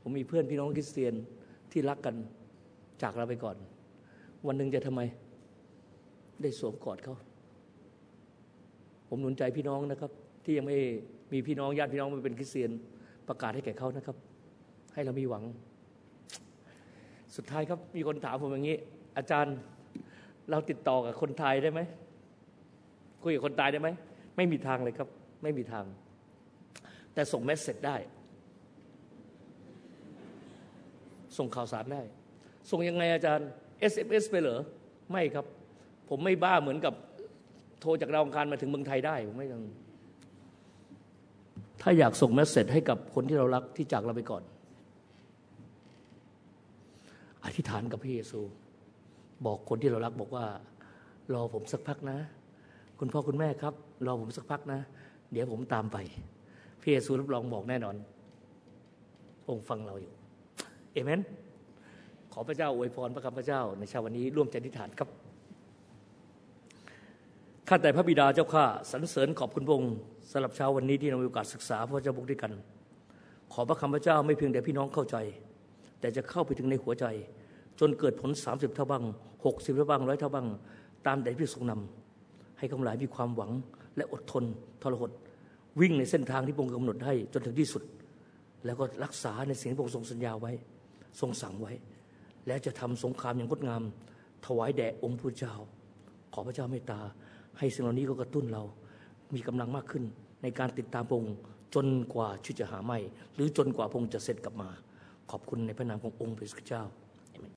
ผมมีเพื่อนพี่น้องคริสเตียนที่รักกันจากเราไปก่อน วันหนึ่งจะทำไม ได้สวมกอดเขาผมหนุนใจพี่น้องนะครับ ที่ยังไม่มีพี่น้องญาติพี่น้องมาเป็นคริสเตียนประกาศให้แก่เขานะครับ ให้เรามีหวัง สุดท้ายครับมีคนถามผมอย่างนี้ อาจารย์เราติดต่อกับคนไทยได้ไหมคุยกับคนตายได้ไหมไม่มีทางเลยครับ ไม่มีทาง แต่ส่งเมสเซจได้ ส่งข่าวสารได้ ส่งยังไงอาจารย์ SMS ไปเหรอไม่ครับ ผมไม่บ้าเหมือนกับโทรจากดาวอังคารมาถึงเมืองไทยได้ผมไม่ยังถ้าอยากส่งเมสเซจให้กับคนที่เรารักที่จากเราไปก่อน อธิษฐานกับพระเยซู บอกคนที่เรารักบอกว่า รอผมสักพักนะ คุณพ่อคุณแม่ครับ รอผมสักพักนะ เดี๋ยวผมตามไปพระเยซูรับรองบอกแน่นอน องค์ฟังเราอยู่เอเมนขอพระเจ้าอวยพรพระคำพระเจ้า ในเช้าวันนี้ร่วมใจอธิษฐานครับข้าแต่พระบิดาเจ้าข้าสรรเสริญขอบคุณพระองค์สำหรับเช้าวันนี้ที่เรามีโอกาสศึกษาพระเจ้าบุกด้วยกัน ขอพระคำพระเจ้าไม่เพียงแต่พี่น้องเข้าใจ แต่จะเข้าไปถึงในหัวใจ จนเกิดผล 30 เท่าบ้าง 60 เท่าบ้างร้อยเท่าบ้าง ตามแต่ที่ทรงนำให้กำหลายมีความหวังและอดทนทรหด วิ่งในเส้นทางที่พระองค์กำหนดให้จนถึงที่สุด แล้วก็รักษาในสิ่งที่พระองค์ทรงสัญญาไว้ ทรงสั่งไว้ และจะทำสงครามอย่างงดงาม ถวายแด่องค์พระเจ้า ขอพระเจ้าเมตตา ให้สิ่งเหล่านี้ก็กระตุ้นเรา มีกำลังมากขึ้นในการติดตามพระองค์จนกว่าชีวิตจะหาไม่ หรือจนกว่าพระองค์จะเสร็จกลับมา ขอบคุณในพระนามขององค์พระสุเจ้า